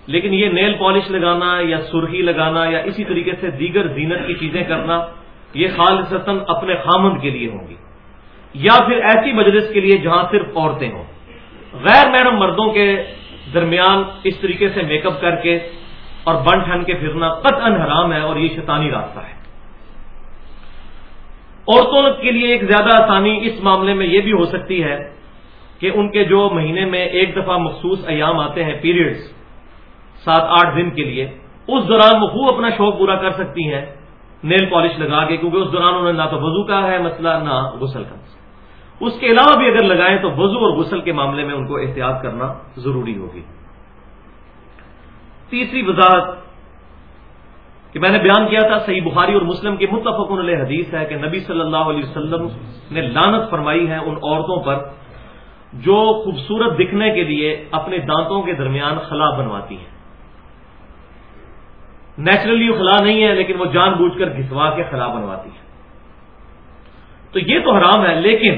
لیکن یہ نیل پالش لگانا یا سرخی لگانا یا اسی طریقے سے دیگر زینت کی چیزیں کرنا، یہ خالص اپنے خامند کے لیے ہوں گی۔ یا پھر ایسی مجلس کے لیے جہاں صرف عورتیں ہوں۔ غیر محرم مردوں کے درمیان اس طریقے سے میک اپ کر کے اور بن ٹھن کے پھرنا قطعا حرام ہے اور یہ شیطانی راستہ ہے۔ عورتوں کے لیے ایک زیادہ آسانی اس معاملے میں یہ بھی ہو سکتی ہے کہ ان کے جو مہینے میں ایک دفعہ مخصوص ایام آتے ہیں پیریڈز سات آٹھ دن کے لیے، اس دوران وہ خوب اپنا شوق پورا کر سکتی ہیں، نیل پالش لگا کے، کیونکہ اس دوران انہوں نے نہ تو وضو کا ہے، مسئلہ نہ غسل کا۔ مسئلہ اس کے علاوہ بھی اگر لگائیں تو وضو اور غسل کے معاملے میں ان کو احتیاط کرنا ضروری ہوگی۔ تیسری وضاحت کہ میں نے بیان کیا تھا، صحیح بخاری اور مسلم کی متفق علیہ حدیث ہے کہ نبی صلی اللہ علیہ وسلم نے لانت فرمائی ہے ان عورتوں پر جو خوبصورت دکھنے کے لیے اپنے دانتوں کے درمیان خلا بنواتی ہیں۔ نیچرلی وہ خلا نہیں ہے، لیکن وہ جان بوجھ کر گھسوا کے خلا بنواتی ہے۔ تو یہ تو حرام ہے، لیکن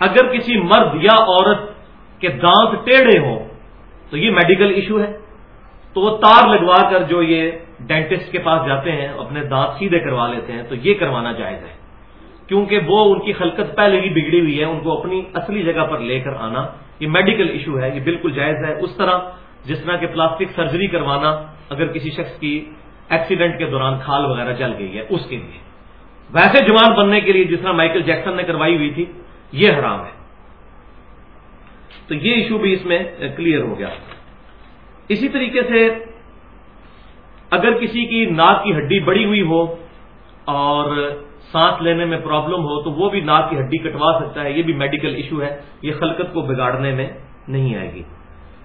اگر کسی مرد یا عورت کے دانت ٹیڑھے ہوں، تو یہ میڈیکل ایشو ہے۔ تو وہ تار لگوا کر جو یہ ڈینٹسٹ کے پاس جاتے ہیں، اپنے دانت سیدھے کروا لیتے ہیں، تو یہ کروانا جائز ہے۔ کیونکہ وہ ان کی خلقت پہلے ہی بگڑی ہوئی ہے، ان کو اپنی اصلی جگہ پر لے کر آنا، یہ میڈیکل ایشو ہے، یہ بالکل جائز ہے۔ اس طرح جس طرح کہ پلاسٹک سرجری کروانا اگر کسی شخص کی ایکسیڈنٹ کے دوران کھال وغیرہ چل گئی ہے، اس کے لیے۔ ویسے جوان بننے کے لیے جس طرح مائیکل جیکسن نے کروائی ہوئی تھی، یہ حرام ہے۔ تو یہ ایشو بھی اس میں کلیئر ہو گیا۔ اسی طریقے سے اگر کسی کی ناک کی ہڈی بڑی ہوئی ہو اور سانس لینے میں پرابلم ہو، تو وہ بھی ناک کی ہڈی کٹوا سکتا ہے۔ یہ بھی میڈیکل ایشو ہے۔ یہ خلقت کو بگاڑنے میں نہیں آئے گی۔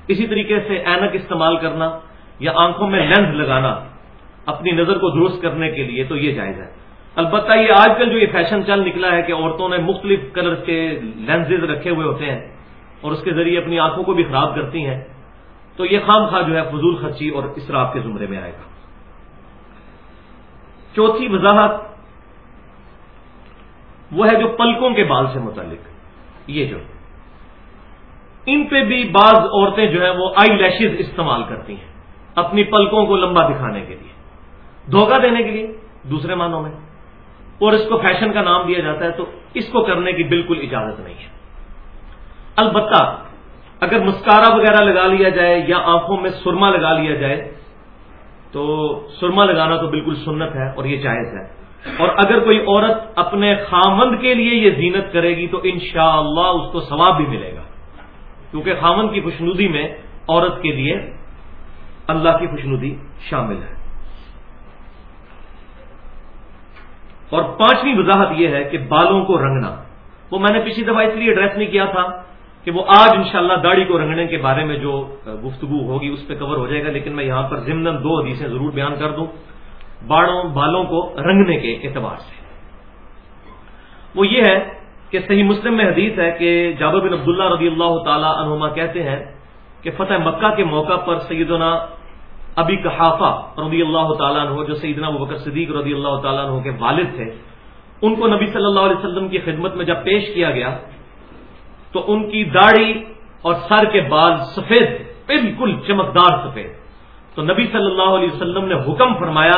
اسی طریقے سے اینک استعمال کرنا۔ یا آنکھوں میں لینس لگانا اپنی نظر کو درست کرنے کے لیے تو یہ جائز ہے۔ البتہ یہ آج کل جو یہ فیشن چل نکلا ہے کہ عورتوں نے مختلف کلر کے لینزز رکھے ہوئے ہوتے ہیں اور اس کے ذریعے اپنی آنکھوں کو بھی خراب کرتی ہیں، تو یہ خام خواہ جو ہے فضول خرچی اور اسراف کے زمرے میں آئے گا۔ چوتھی وضاحت وہ ہے جو پلکوں کے بال سے متعلق۔ یہ جو ان پہ بھی بعض عورتیں جو ہیں وہ آئی لیشز استعمال کرتی ہیں۔ اپنی پلکوں کو لمبا دکھانے کے لیے، دھوکہ دینے کے لیے دوسرے معنوں میں۔ اور اس کو فیشن کا نام دیا جاتا ہے تو اس کو کرنے کی بالکل اجازت نہیں ہے۔ البتہ اگر مسکارا وغیرہ لگا لیا جائے یا آنکھوں میں سرما لگا لیا جائے، تو سرما لگانا تو بالکل سنت ہے اور یہ جائز ہے۔ اور اگر کوئی عورت اپنے خامند کے لیے یہ زینت کرے گی تو انشاءاللہ اس کو ثواب بھی ملے گا۔ کیونکہ خامند کی خوشنودی میں عورت کے لیے اللہ کی خوشنودی شامل ہے۔ اور پانچویں وضاحت یہ ہے کہ بالوں کو رنگنا، وہ میں نے پچھلی دفعہ اس لیے ایڈریس نہیں کیا تھا کہ وہ آج انشاءاللہ داڑھی کو رنگنے کے بارے میں جو گفتگو ہوگی اس پہ کور ہو جائے گا، لیکن میں یہاں پر ضمن دو حدیثیں ضرور بیان کر دوں۔ باڑوں بالوں کو رنگنے کے اعتبار سے۔ وہ یہ ہے کہ صحیح مسلم میں حدیث ہے کہ جابر بن عبداللہ رضی اللہ تعالی عنہما کہتے ہیں کہ فتح مکہ کے موقع پر سیدنا ابی کحافہ رضی اللہ تعالیٰ عنہ، جو سیدنا بکر صدیق رضی اللہ تعالیٰ عنہ کے والد تھے، ان کو نبی صلی اللہ علیہ وسلم کی خدمت میں جب پیش کیا گیا، تو ان کی داڑھی اور سر کے بال سفید، بالکل چمکدار سفید۔ تو نبی صلی اللہ علیہ وسلم نے حکم فرمایا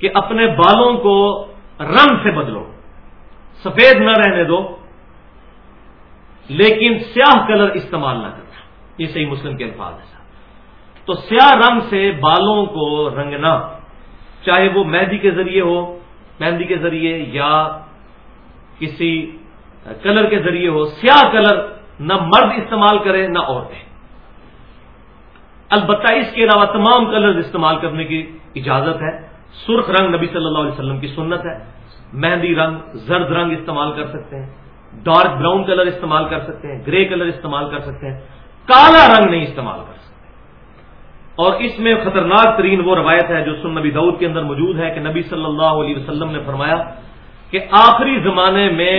کہ اپنے بالوں کو رنگ سے بدلو، سفید نہ رہنے دو، لیکن سیاہ کلر استعمال نہ کرنا۔ یہ صحیح مسلم کے الفاظ ہے تو سیاہ رنگ سے بالوں کو رنگنا، چاہے وہ مہندی کے ذریعے ہو، مہندی کے ذریعے یا کسی کلر کے ذریعے ہو، سیاہ کلر نہ مرد استعمال کرے نہ عورتیں۔ البتہ اس کے علاوہ تمام کلر استعمال کرنے کی اجازت ہے۔ سرخ رنگ نبی صلی اللہ علیہ وسلم کی سنت ہے۔ مہندی رنگ زرد رنگ استعمال کر سکتے ہیں۔ ڈارک براؤن کلر استعمال کر سکتے ہیں۔ گرے کلر استعمال کر سکتے ہیں۔ کالا رنگ نہیں استعمال کر سکتے۔ اور اس میں خطرناک ترین وہ روایت ہے جو سن نبی دعود کے اندر موجود ہے کہ نبی صلی اللہ علیہ وسلم نے فرمایا کہ آخری زمانے میں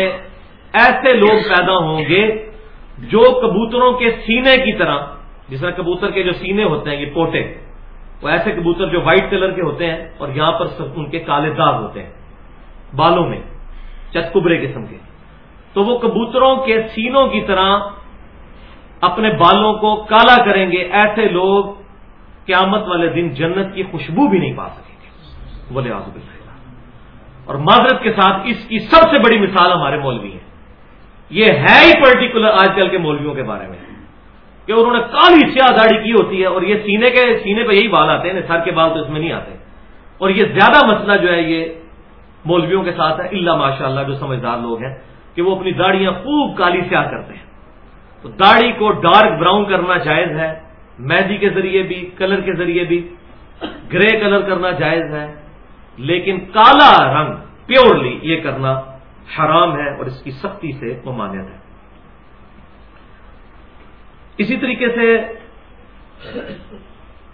ایسے لوگ پیدا ہوں گے جو کبوتروں کے سینے کی طرح، جس طرح کبوتر کے جو سینے ہوتے ہیں، یہ پوٹے، وہ ایسے کبوتر جو وائٹ کلر کے ہوتے ہیں اور یہاں پر ان کے کالے داغ ہوتے ہیں، بالوں میں چتکبرے قسم کے۔ تو وہ کبوتروں کے سینوں کی طرح اپنے بالوں کو کالا کریں گے، ایسے لوگ قیامت والے دن جنت کی خوشبو بھی نہیں پا سکیں گے۔ بولے آزب اور معذرت کے ساتھ اس کی سب سے بڑی مثال ہمارے مولوی ہیں۔ یہ ہے ہی پرٹیکولر آج کل کے مولویوں کے بارے میں۔ کہ انہوں نے کالی سیاہ داڑھی کی ہوتی ہے اور یہ سینے کے سینے پہ یہی بال آتے ہیں سر کے بال تو اس میں نہیں آتے۔ اور یہ زیادہ مسئلہ جو ہے، یہ مولویوں کے ساتھ ہے اللہ ماشاء اللہ جو سمجھدار لوگ ہیں، کہ وہ اپنی داڑیاں خوب کالی سیاہ کرتے ہیں۔ تو داڑھی کو ڈارک براؤن کرنا جائز ہے۔ مہندی کے ذریعے بھی، کلر کے ذریعے بھی۔ گرے کلر کرنا جائز ہے، لیکن کالا رنگ پیورلی یہ کرنا حرام ہے اور اس کی سختی سے ممانعت ہے۔ اسی طریقے سے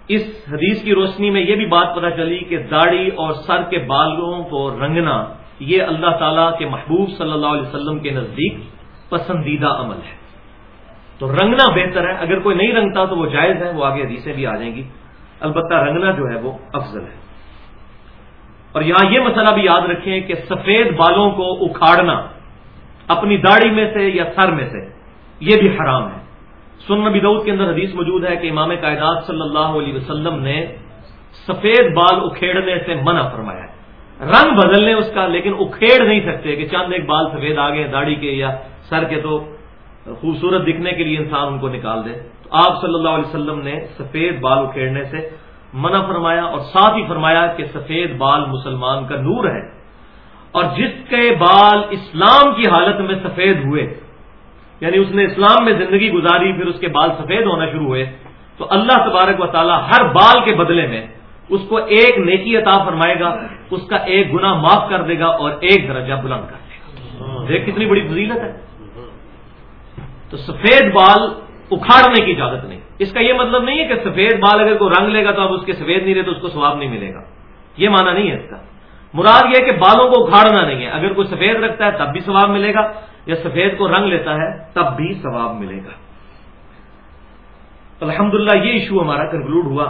اس حدیث کی روشنی میں یہ بھی بات پتہ چلی کہ داڑھی اور سر کے بالوں کو رنگنا یہ اللہ تعالی کے محبوب صلی اللہ علیہ وسلم کے نزدیک پسندیدہ عمل ہے۔ تو رنگنا بہتر ہے۔ اگر کوئی نہیں رنگتا تو وہ جائز ہے، وہ آگے حدیثیں بھی آ جائیں گی۔ البتہ رنگنا جو ہے وہ افضل ہے۔ اور یہاں یہ مسئلہ بھی یاد رکھیں کہ سفید بالوں کو اکھاڑنا اپنی داڑھی میں سے یا سر میں سے، یہ بھی حرام ہے۔ سن نبی دعود کے اندر حدیث موجود ہے کہ امام کائداد صلی اللہ علیہ وسلم نے سفید بال اکھیڑنے سے منع فرمایا ہے۔ رنگ بدلنے اس کا، لیکن اکھیڑ نہیں سکتے کہ چند ایک بال سفید آ گئے داڑھی کے یا سر کے تو خوبصورت دکھنے کے لیے انسان ان کو نکال دے۔ تو آپ صلی اللہ علیہ وسلم نے سفید بال اکھیڑنے سے منع فرمایا اور ساتھ ہی فرمایا کہ سفید بال مسلمان کا نور ہے۔ اور جس کے بال اسلام کی حالت میں سفید ہوئے یعنی اس نے اسلام میں زندگی گزاری، پھر اس کے بال سفید ہونا شروع ہوئے، تو اللہ تبارک و تعالیٰ ہر بال کے بدلے میں اس کو ایک نیکی عطا فرمائے گا، اس کا ایک گنا معاف کر دے گا اور ایک درجہ بلند کر دے گا۔ دیکھ کتنی بڑی فضیلت ہے۔ تو سفید بال اکھاڑنے کی اجازت نہیں۔ اس کا یہ مطلب نہیں ہے کہ سفید بال اگر کوئی رنگ لے گا تو اب اس کے سفید نہیں رہے تو اس کو ثواب نہیں ملے گا۔ یہ مانا نہیں ہے اس کا۔ مراد یہ کہ بالوں کو اکھاڑنا نہیں ہے۔ اگر کوئی سفید رکھتا ہے تب بھی ثواب ملے گا، یا سفید کو رنگ لیتا ہے تب بھی ثواب ملے گا۔ الحمدللہ یہ ایشو ہمارا کنکلوڈ ہوا۔